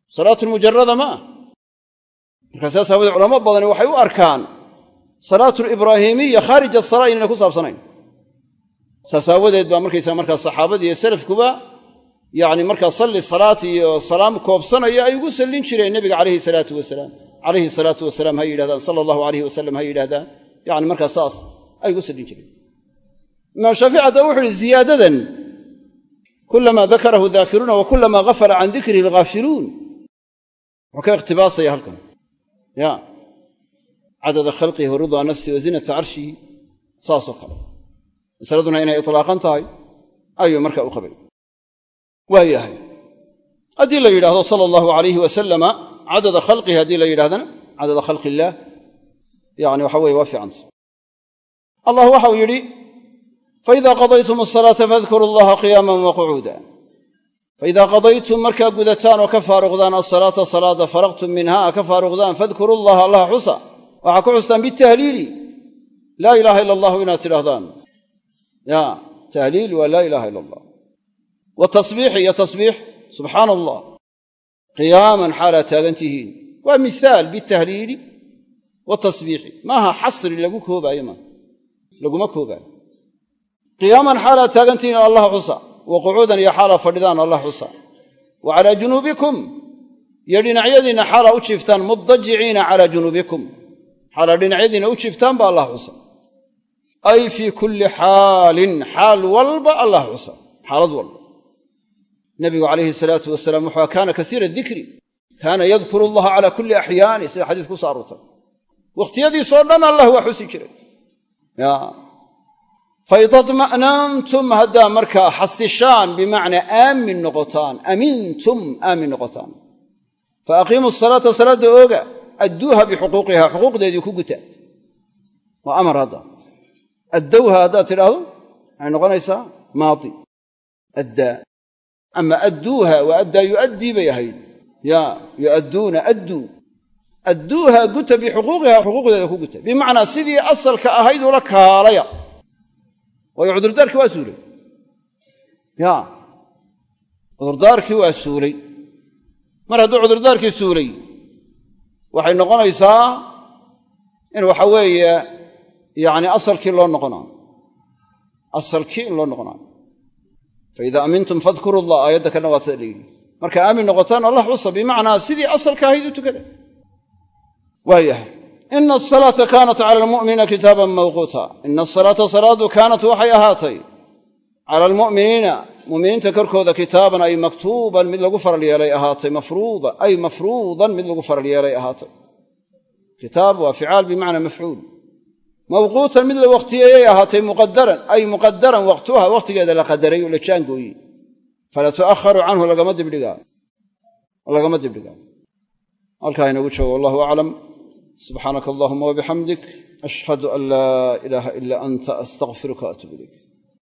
Salaatulmujarada ma ah markaa saas aawadeed culamo badani waxay u arkaan salaatulibraahiimiya khaarij asala inayna ku saabsanayn. Saas baa markaysaa markaa saxaabadii iyo salafkuba yacni markaa salli salaat iyo salaam koobsanaya ay ugu sallin jireen nebiga calayhi salaatu wasalaam calayhi salaatu wasalaam ha yidhahdaan sala allahu alayhi wasalam ha yidhahdaan. Yani markaa saas ay ugu sallin jireen. Imaam shaafici haddaba wuxu uhi ziyaadadan kulamaa dakarahu daakiruuna wa kulamaa gafala can dikrihi alghaafiluun wuxuu ka ikhtibaasaya halkan. Ya. Cadada khalqihi wa ridaa nafsihi wa zinata carshihi saasoo kale. Masaladuna inay itlaaqan waa yahay. Haddii la yidhaahdo sala allahu alayhi wasalama cadada khalqihi haddii la yidhahdana cadada khalqi yani waxa weye waa fiicanta allah waxau yidhi faida qadaytum asalaata faadkuru allaha qiyaaman wa qucuuda qadaytum markaa gudataan oo ka faaruqdaan asalaata salaada faraqtum minhaa ka faaruqdaan faadkuru allaha allaha xusa waxaa ku xustaan bitahliili laa ilaaha ila allahu inaad tidhaahdaan. Ya tahliil waa laa ilaaha ila allah wa tasbiixi iyo tasbiix subxaana allah qiyaaman xaalaad taagan tihiin. Waa mihaal bitahliili wa tasbiixi maaha xasri lagu koobaayo maaha laguma koobaayo. Qiyaaman xaalaad taagan tihiin allah xusa. Wa qucuudan iyo xaalaa fadhidaan allah xusa. Wa calaa junuubikum. Iyo dhinacyadiinna xaalaa u jiiftaan mudajiciina calaa junuubikum. Xaalaa dhinacyadiinna u jiiftaan ba allah xusa. Ay fii nabigu calayhi salaatu wasalaam wuxuu kaana kasiira dikri kaana yadkuru allaha calaa kulli axyaani sida xadiis ku soo aroortay wakhtiyadiisoo dhan allah waa xusi jiray. Faida dma'nantum haddaa markaa xasishaan bimacnaa aamin noqotaan amintum aamin noqotaan. Fa aqiimuu salaata salaadda ooga adduuha bixuquuqiha xuquuqdeedii ku guta waa amar hadda. Addowha haddaad tidhaahdo waxay noqonaysaa maadi ama adduuha waa addaa yu'addii bay ahayd. Ya yu'adduuna adduu adduuha guta bixuquuqiha xuquuqdeeda ku guta. Bimacnaa sidii asalka ahayd ula kaalaya. Waayo cudurdaarkii waa suulay. Ya cudurdaarkii waa suulay. Mar hadduu cudurdaarkii suulay waxay noqonaysaa in waxa weeye yacni asalkii loo noqonaayo asalkii in loo noqonaayo fa idaa amintum fadkuru llah aayadda kana waa tada la yidhi marka aamin noqotaan allah xusa bimacnaa sidii asalka ahayd u tukada waa yahay ina asalaata kaanat cala almu'miniina kitaaban mawquuta ina asalaata salaadu kaanat waxay ahaatay cala almu'miniina mu'miniinta korkooda kitaaban ay maktuuban mid lagu faral yeelay ahaatay mafruuda ay mafruudan mid lagu faral yeelay ahaatay kitaab waa ficaal bimacnaa mafcuul mawquutan mid la wakhtiyeeyay ahaatay muqadaran ay muqadaran waqtuha wakhtigeeda la qadaray oo la jaangooyey. Fala tu'aharu canhu lagama dibdhigaa halkaa inagu joogo wallahu aclam subxaanaka allahuma wabixamdik ashhadu an laa ilaaha ila anta astaqfiruka waatuub ilayk